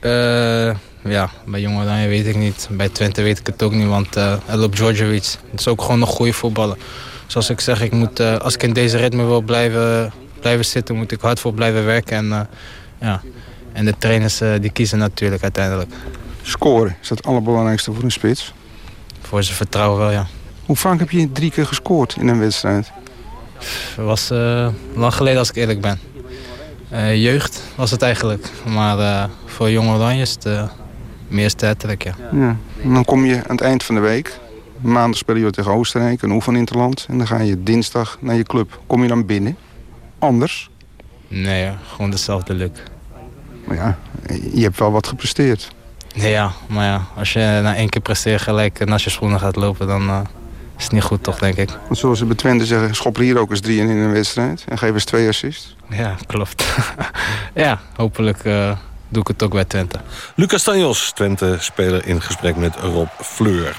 Uh, ja, bij Jong Oranje weet ik niet. Bij Twente weet ik het ook niet, want uh, er loopt Djordjevic. Het is ook gewoon een goede voetballer. Zoals ik zeg, ik moet, uh, als ik in deze ritme wil blijven, blijven zitten... moet ik hard voor blijven werken. En, ja. en de trainers die kiezen natuurlijk uiteindelijk. Scoren, is dat het allerbelangrijkste voor een spits? Voor zijn vertrouwen wel, ja. Hoe vaak heb je drie keer gescoord in een wedstrijd? Het was uh, lang geleden als ik eerlijk ben. Uh, jeugd was het eigenlijk. Maar uh, voor Jong Oranje is het meer sterk, ja. ja. En dan kom je aan het eind van de week. Maandag speel je tegen Oostenrijk, een oefeninterland. En dan ga je dinsdag naar je club. Kom je dan binnen? Anders? Nee, gewoon dezelfde luk. Maar ja, je hebt wel wat gepresteerd. Nee, ja, maar ja, als je na één keer presteert gelijk naast je schoenen gaat lopen... dan is het niet goed toch, denk ik. Want zoals ze bij Twente zeggen, schoppen hier ook eens drie in een wedstrijd. En geven eens twee assists. Ja, klopt. ja, hopelijk uh, doe ik het ook bij Twente. Lucas Tanjos, Twente-speler in gesprek met Rob Fleur.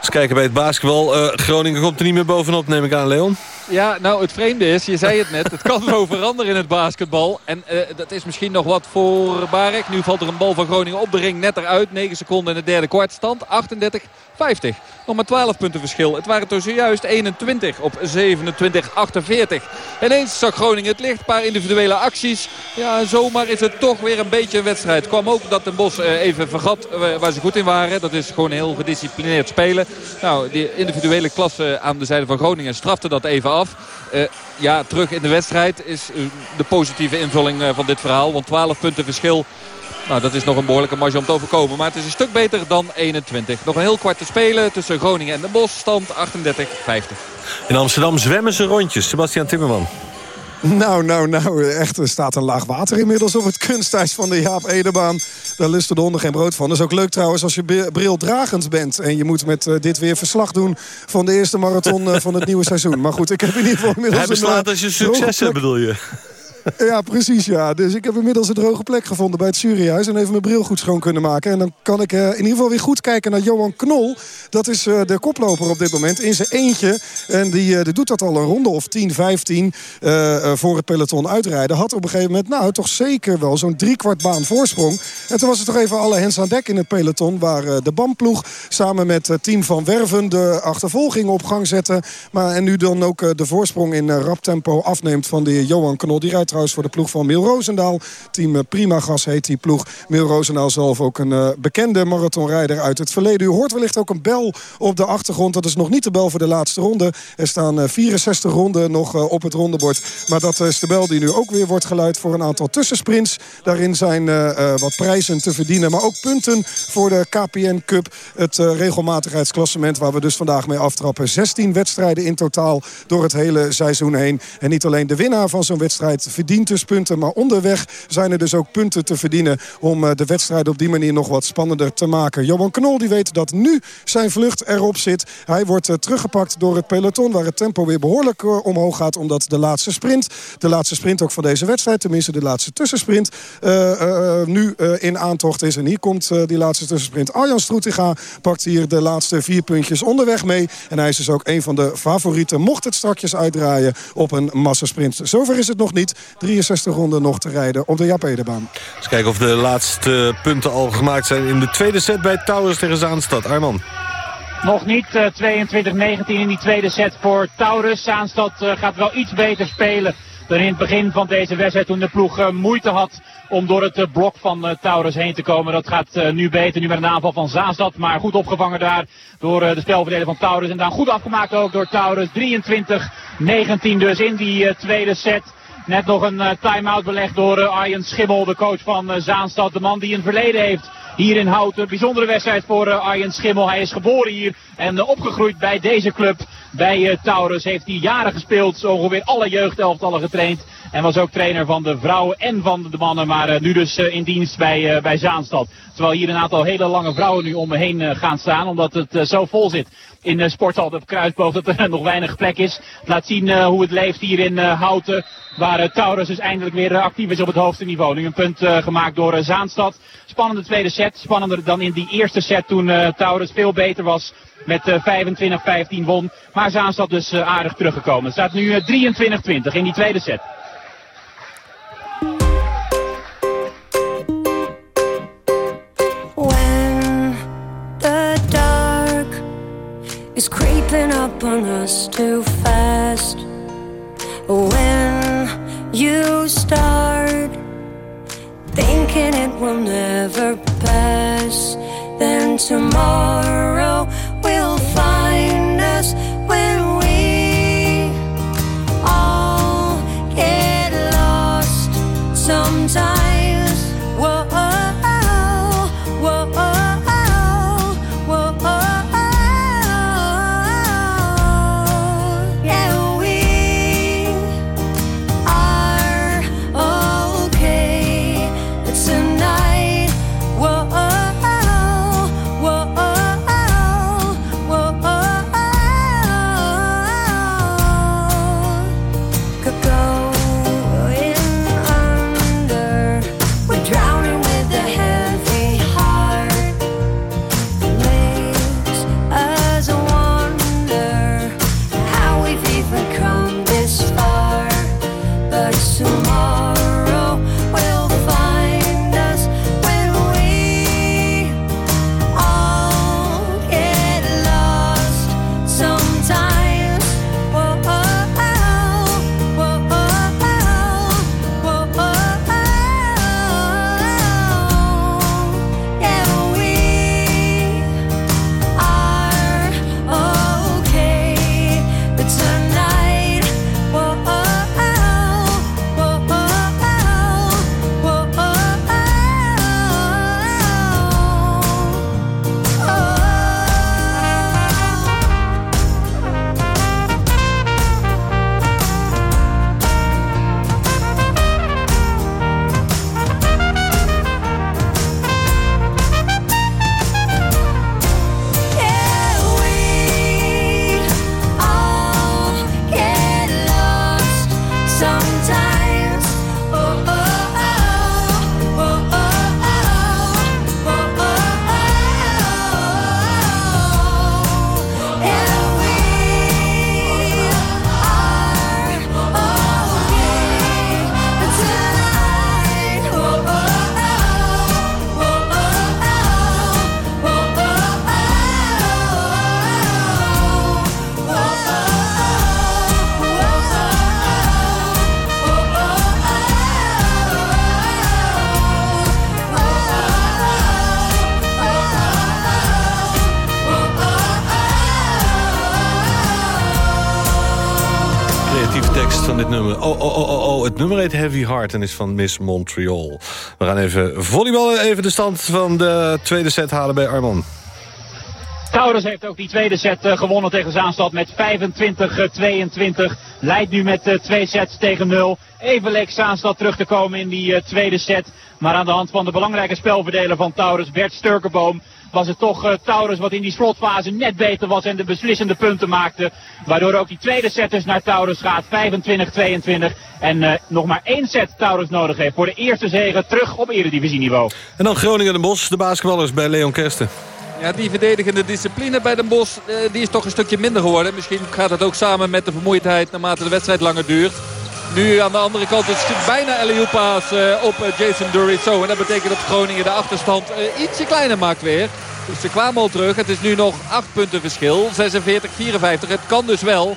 Eens kijken bij het basketbal. Uh, Groningen komt er niet meer bovenop, neem ik aan, Leon. Ja, nou het vreemde is, je zei het net, het kan zo veranderen in het basketbal. En uh, dat is misschien nog wat voor Barek. Nu valt er een bal van Groningen op de ring net eruit. 9 seconden in de derde kwart stand. 38, 50. Nog maar 12 punten verschil. Het waren er zojuist 21 op 27, 48. Ineens zag Groningen het licht. Een paar individuele acties. Ja, zomaar is het toch weer een beetje een wedstrijd. Kwam ook dat Den Bos uh, even vergat uh, waar ze goed in waren. Dat is gewoon heel gedisciplineerd spelen. Nou, die individuele klasse aan de zijde van Groningen strafte dat even af. Uh, ja, terug in de wedstrijd is de positieve invulling van dit verhaal. Want 12 punten verschil. Nou, dat is nog een behoorlijke marge om te overkomen. Maar het is een stuk beter dan 21. Nog een heel kwart te spelen tussen Groningen en de Bos. Stand 38-50. In Amsterdam zwemmen ze rondjes. Sebastian Timmerman. Nou, nou, nou, echt, er staat een laag water inmiddels op het kunstijs van de Jaap Edebaan. Daar lusten de honden geen brood van. Dat is ook leuk trouwens als je brildragend bent. En je moet met uh, dit weer verslag doen van de eerste marathon uh, van het nieuwe seizoen. Maar goed, ik heb in ieder geval inmiddels... Hij beslaat een, als je succes hebt, bedoel je? Ja, precies, ja. Dus ik heb inmiddels een droge plek gevonden bij het juryhuis... en even mijn bril goed schoon kunnen maken. En dan kan ik uh, in ieder geval weer goed kijken naar Johan Knol. Dat is uh, de koploper op dit moment in zijn eentje. En die, uh, die doet dat al een ronde of 10, 15 voor het peloton uitrijden. Had op een gegeven moment nou toch zeker wel zo'n driekwart baan voorsprong. En toen was het toch even alle hens aan dek in het peloton... waar de BAM-ploeg samen met het team van Werven de achtervolging op gang zette. Maar, en nu dan ook de voorsprong in rap tempo afneemt van de Johan Knol. Die rijdt trouwens voor de ploeg van Mil Roosendaal. Team Prima Gas heet die ploeg. Mil Roosendaal zelf ook een uh, bekende marathonrijder uit het verleden. U hoort wellicht ook een bel op de achtergrond. Dat is nog niet de bel voor de laatste ronde. Er staan uh, 64 ronden nog op het rondebord. Maar dat is de bel die nu ook weer wordt geluid voor een aantal tussensprints. Daarin zijn wat prijzen te verdienen. Maar ook punten voor de KPN Cup. Het regelmatigheidsklassement waar we dus vandaag mee aftrappen. 16 wedstrijden in totaal door het hele seizoen heen. En niet alleen de winnaar van zo'n wedstrijd verdient dus punten. Maar onderweg zijn er dus ook punten te verdienen... om uh, de wedstrijd op die manier nog wat spannender te maken. Johan Knol die weet dat nu zijn vlucht erop zit. Hij wordt uh, teruggepakt door het peloton... waar het tempo weer behoorlijk uh, omhoog gaat... omdat de laatste sprint, de laatste sprint ook van deze wedstrijd... tenminste de laatste tussensprint, nu in aantocht is. En hier komt die laatste tussensprint. Arjan Stroetiga pakt hier de laatste vier puntjes onderweg mee. En hij is dus ook een van de favorieten... mocht het strakjes uitdraaien op een massasprint. Zover is het nog niet. 63 ronden nog te rijden op de Jaap-Edebaan. Eens kijken of de laatste punten al gemaakt zijn in de tweede set bij Towers tegen Zaanstad. Arman. Nog niet. eh, 22-19 in die tweede set voor Taurus. Zaanstad eh, gaat wel iets beter spelen dan in het begin van deze wedstrijd toen de ploeg eh, moeite had om door het eh, blok van eh, Taurus heen te komen. Dat gaat eh, nu beter, nu met een aanval van Zaanstad. Maar goed opgevangen daar door eh, de spelverdeler van Taurus. En dan goed afgemaakt ook door Taurus. 23-19 dus in die eh, tweede set. Net nog een eh, time-out belegd door eh, Arjen Schimmel, de coach van eh, Zaanstad. De man die een verleden heeft hier in Houten. Bijzondere wedstrijd voor Arjen Schimmel. Hij is geboren hier en opgegroeid bij deze club. Bij Taurus heeft hij jaren gespeeld. Ongeveer alle jeugdelftallen getraind. En was ook trainer van de vrouwen en van de mannen. Maar nu dus in dienst bij, bij Zaanstad. Terwijl hier een aantal hele lange vrouwen nu om me heen gaan staan. Omdat het zo vol zit in de sporthal de Kruisboog dat er nog weinig plek is. Laat zien eh, hoe het leeft hier in eh, Houten. Waar eh, Taurus dus eindelijk weer eh, actief is op het hoogste niveau. Nu een punt eh, gemaakt door eh, Zaanstad. Spannende tweede set. Spannender dan in die eerste set toen eh, Taurus veel beter was. Met eh, 25-15 won. Maar Zaanstad dus eh, aardig teruggekomen. Staat nu eh, 23-20 in die tweede set. Is creeping up on us too fast. When you start thinking it will never pass, then tomorrow nummer heet Heavy Heart en is van Miss Montreal. We gaan even volleyballen. Even de stand van de tweede set halen bij Arman. Taurus heeft ook die tweede set eh, gewonnen tegen Zaanstad met 25-22. Leidt nu met eh, twee sets tegen 0. Even leek Zaanstad terug te komen in die eh, tweede set. Maar aan de hand van de belangrijke spelverdeler van Taurus, Bert Sturkenboom, was het toch eh, Taurus wat in die slotfase net beter was en de beslissende punten maakte. Waardoor ook die tweede set dus naar Taurus gaat, 25-22. En eh, nog maar één set Taurus nodig heeft voor de eerste zege terug op eredivisieniveau. En dan Groningen de Bos, de basketballers bij Leon Kersten. Ja, die verdedigende discipline bij Den Bosch eh, die is toch een stukje minder geworden. Misschien gaat het ook samen met de vermoeidheid naarmate de wedstrijd langer duurt. Nu aan de andere kant is het bijna Eliupa's uh, op uh, Jason Durizo. En dat betekent dat Groningen de achterstand uh, ietsje kleiner maakt weer. Dus ze kwamen al terug. Het is nu nog 8 punten verschil. 46-54. Het kan dus wel.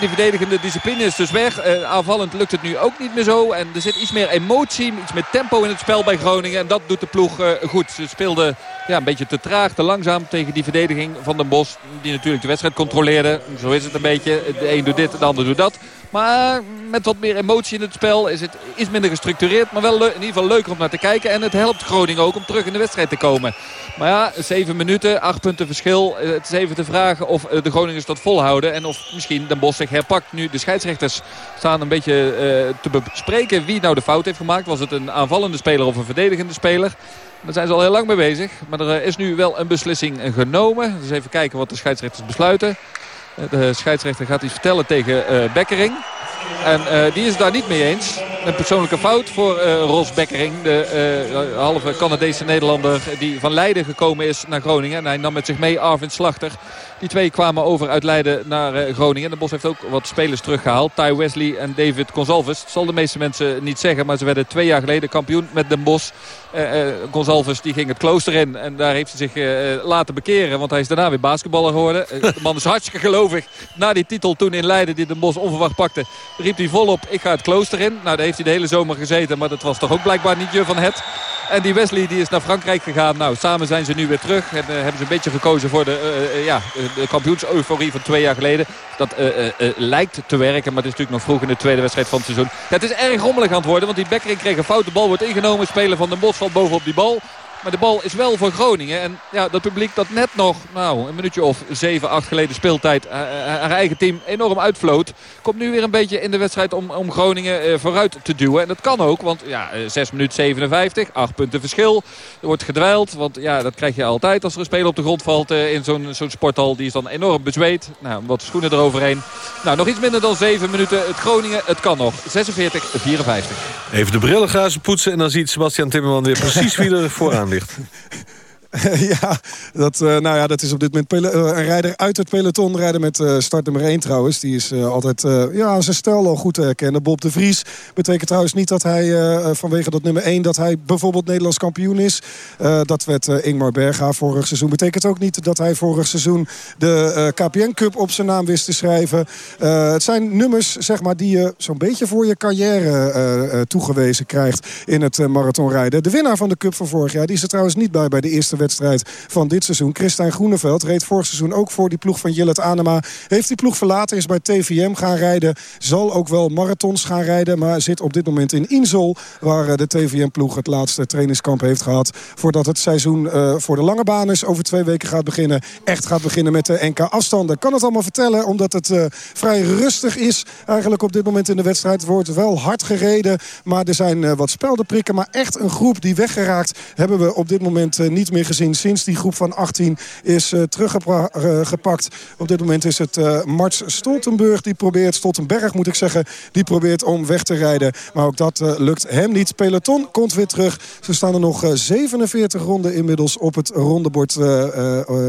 Die verdedigende discipline is dus weg. Aanvallend lukt het nu ook niet meer zo. En er zit iets meer emotie, iets meer tempo in het spel bij Groningen. En dat doet de ploeg goed. Ze speelden ja, een beetje te traag, te langzaam tegen die verdediging van Den Bosch. Die natuurlijk de wedstrijd controleerde. Zo is het een beetje. De een doet dit, de ander doet dat. Maar met wat meer emotie in het spel is het iets minder gestructureerd. Maar wel in ieder geval leuker om naar te kijken. En het helpt Groningen ook om terug in de wedstrijd te komen. Maar ja, 7 minuten, 8 punten verschil. Het is even te vragen of de Groningers dat volhouden. En of misschien Den Bosch zich herpakt. Nu de scheidsrechters staan een beetje te bespreken wie nou de fout heeft gemaakt. Was het een aanvallende speler of een verdedigende speler? Daar zijn ze al heel lang mee bezig. Maar er is nu wel een beslissing genomen. Dus even kijken wat de scheidsrechters besluiten. De scheidsrechter gaat iets vertellen tegen uh, Bekkering. En uh, die is daar niet mee eens. Een persoonlijke fout voor uh, Ros Bekkering. De halve Canadese Nederlander die van Leiden gekomen is naar Groningen. En hij nam met zich mee Arvin Slachter. Die twee kwamen over uit Leiden naar Groningen. De Bos heeft ook wat spelers teruggehaald. Ty Wesley en David Gonzalves. Dat zal de meeste mensen niet zeggen. Maar ze werden twee jaar geleden kampioen met Den Bos. Gonzalves die ging het klooster in. En daar heeft hij zich laten bekeren. Want hij is daarna weer basketballer geworden. de man is hartstikke gelovig. Na die titel toen in Leiden die Den Bos onverwacht pakte riep hij volop, ik ga het klooster in. Nou, daar heeft hij de hele zomer gezeten, maar dat was toch ook blijkbaar niet je van het. En die Wesley die is naar Frankrijk gegaan. Nou, samen zijn ze nu weer terug. En uh, hebben ze een beetje gekozen voor de, uh, ja, de kampioens-euforie van twee jaar geleden. Dat lijkt te werken, maar het is natuurlijk nog vroeg in de tweede wedstrijd van het seizoen. Het is erg rommelig aan het worden, want die Bekkering kreeg een fout. De bal wordt ingenomen, speler van de Bos valt bovenop die bal. Maar de bal is wel voor Groningen. En ja, dat publiek dat net nog nou, een minuutje of 7, 8 geleden speeltijd uh, haar eigen team enorm uitvloot. Komt nu weer een beetje in de wedstrijd om, om Groningen vooruit te duwen. En dat kan ook, want ja, 6 minuten 57, 8 punten verschil. Er wordt gedwijld, want ja, dat krijg je altijd als er een speler op de grond valt in zo'n zo'n sporthal. Die is dan enorm bezweet. Nou, wat schoenen eroverheen. Nou, nog iets minder dan 7 minuten. Het Groningen, het kan nog. 46, 54. Even de brillengazen poetsen en dan ziet Sebastian Timmerman weer precies wie er vooraan ligt. ja, dat, uh, nou ja, dat is op dit moment uh, een rijder uit het peloton. Rijden met uh, start nummer 1 trouwens. Die is altijd ja, zijn stijl al goed te herkennen. Bob de Vries betekent trouwens niet dat hij vanwege dat nummer 1... dat hij bijvoorbeeld Nederlands kampioen is. dat werd Ingmar Berga vorig seizoen. Betekent ook niet dat hij vorig seizoen de KPN Cup op zijn naam wist te schrijven. het zijn nummers zeg maar, die je zo'n beetje voor je carrière toegewezen krijgt in het marathonrijden. De winnaar van de Cup van vorig jaar die is er trouwens niet bij bij de eerste wedstrijd van dit seizoen. Christijn Groeneveld reed vorig seizoen ook voor die ploeg van Jillet Anema. Heeft die ploeg verlaten, is bij TVM gaan rijden. Zal ook wel marathons gaan rijden, maar zit op dit moment in Insel... waar de TVM-ploeg het laatste trainingskamp heeft gehad... voordat het seizoen uh, voor de lange baners over twee weken gaat beginnen. Echt gaat beginnen met de NK-afstanden. Kan het allemaal vertellen, omdat het uh, vrij rustig is... eigenlijk op dit moment in de wedstrijd. Het wordt wel hard gereden, maar er zijn wat speldenprikken. Maar echt een groep die weggeraakt hebben we op dit moment niet meer gezien sinds die groep van 18 is uh, teruggepakt. Op dit moment is het uh, Mats Stoltenburg die probeert, Stoltenberg moet ik zeggen, die probeert om weg te rijden. Maar ook dat uh, lukt hem niet. Peloton komt weer terug. Ze staan er nog 47 ronden inmiddels op het rondebord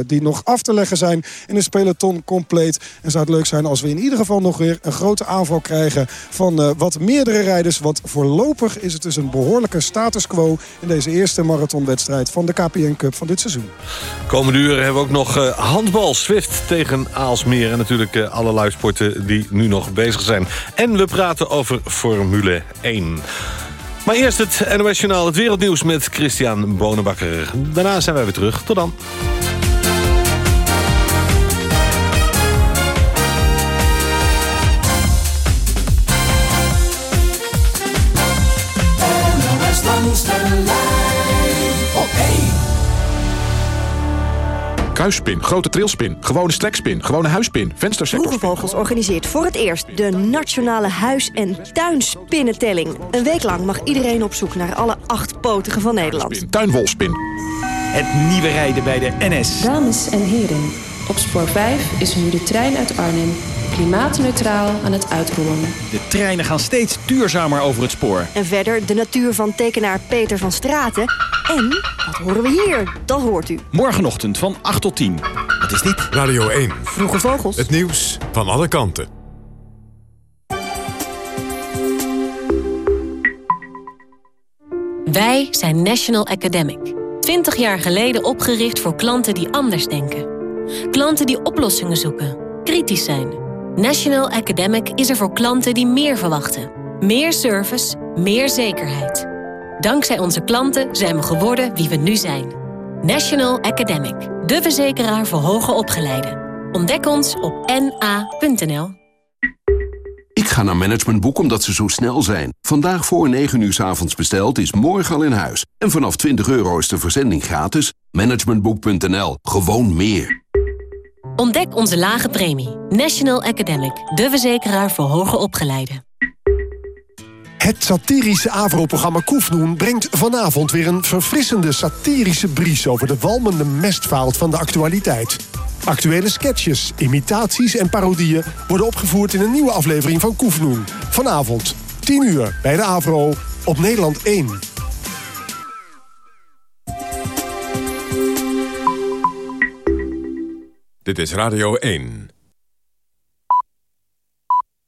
die nog af te leggen zijn. In is peloton compleet. En zou het leuk zijn als we in ieder geval nog weer een grote aanval krijgen van wat meerdere rijders. Want voorlopig is het dus een behoorlijke status quo in deze eerste marathonwedstrijd van de KPN Cup van dit seizoen. Komende uren hebben we ook nog uh, handbal Swift tegen Aalsmeer. En natuurlijk uh, allerlei sporten die nu nog bezig zijn. En we praten over Formule 1. Maar eerst het NOS het wereldnieuws met Christian Bonenbakker. Daarna zijn wij weer terug. Tot dan. 1. Kruisspin, grote trilspin, gewone strekspin, gewone huispin, venstersectorspin. Vroege organiseert voor het eerst de Nationale Huis- en Tuinspinnentelling. Een week lang mag iedereen op zoek naar alle achtpotigen van Nederland. Tuinwolspin. Het nieuwe rijden bij de NS. Dames en heren, op spoor 5 is nu de trein uit Arnhem klimaatneutraal aan het uitkomen. De treinen gaan steeds duurzamer over het spoor. En verder de natuur van tekenaar Peter van Straten. En wat horen we hier? Dat hoort u. Morgenochtend van 8 tot 10. Wat is dit? Radio 1. Vroege Vogels. Het nieuws van alle kanten. Wij zijn National Academic. 20 jaar geleden opgericht voor klanten die anders denken. Klanten die oplossingen zoeken, kritisch zijn National Academic is er voor klanten die meer verwachten. Meer service, meer zekerheid. Dankzij onze klanten zijn we geworden wie we nu zijn. National Academic, de verzekeraar voor hoger opgeleiden. Ontdek ons op na.nl. Ik ga naar Managementboek omdat ze zo snel zijn. Vandaag voor 9 uur s avonds besteld is morgen al in huis. En vanaf 20 euro is de verzending gratis. Managementboek.nl. Gewoon meer. Ontdek onze lage premie. National Academic, de verzekeraar voor hoger opgeleiden. Het satirische AVRO-programma Koefnoen brengt vanavond weer een verfrissende satirische bries over de walmende mestvaalt van de actualiteit. Actuele sketches, imitaties en parodieën worden opgevoerd in een nieuwe aflevering van Koefnoen. Vanavond, 10 uur, bij de AVRO, op Nederland 1. Dit is Radio 1.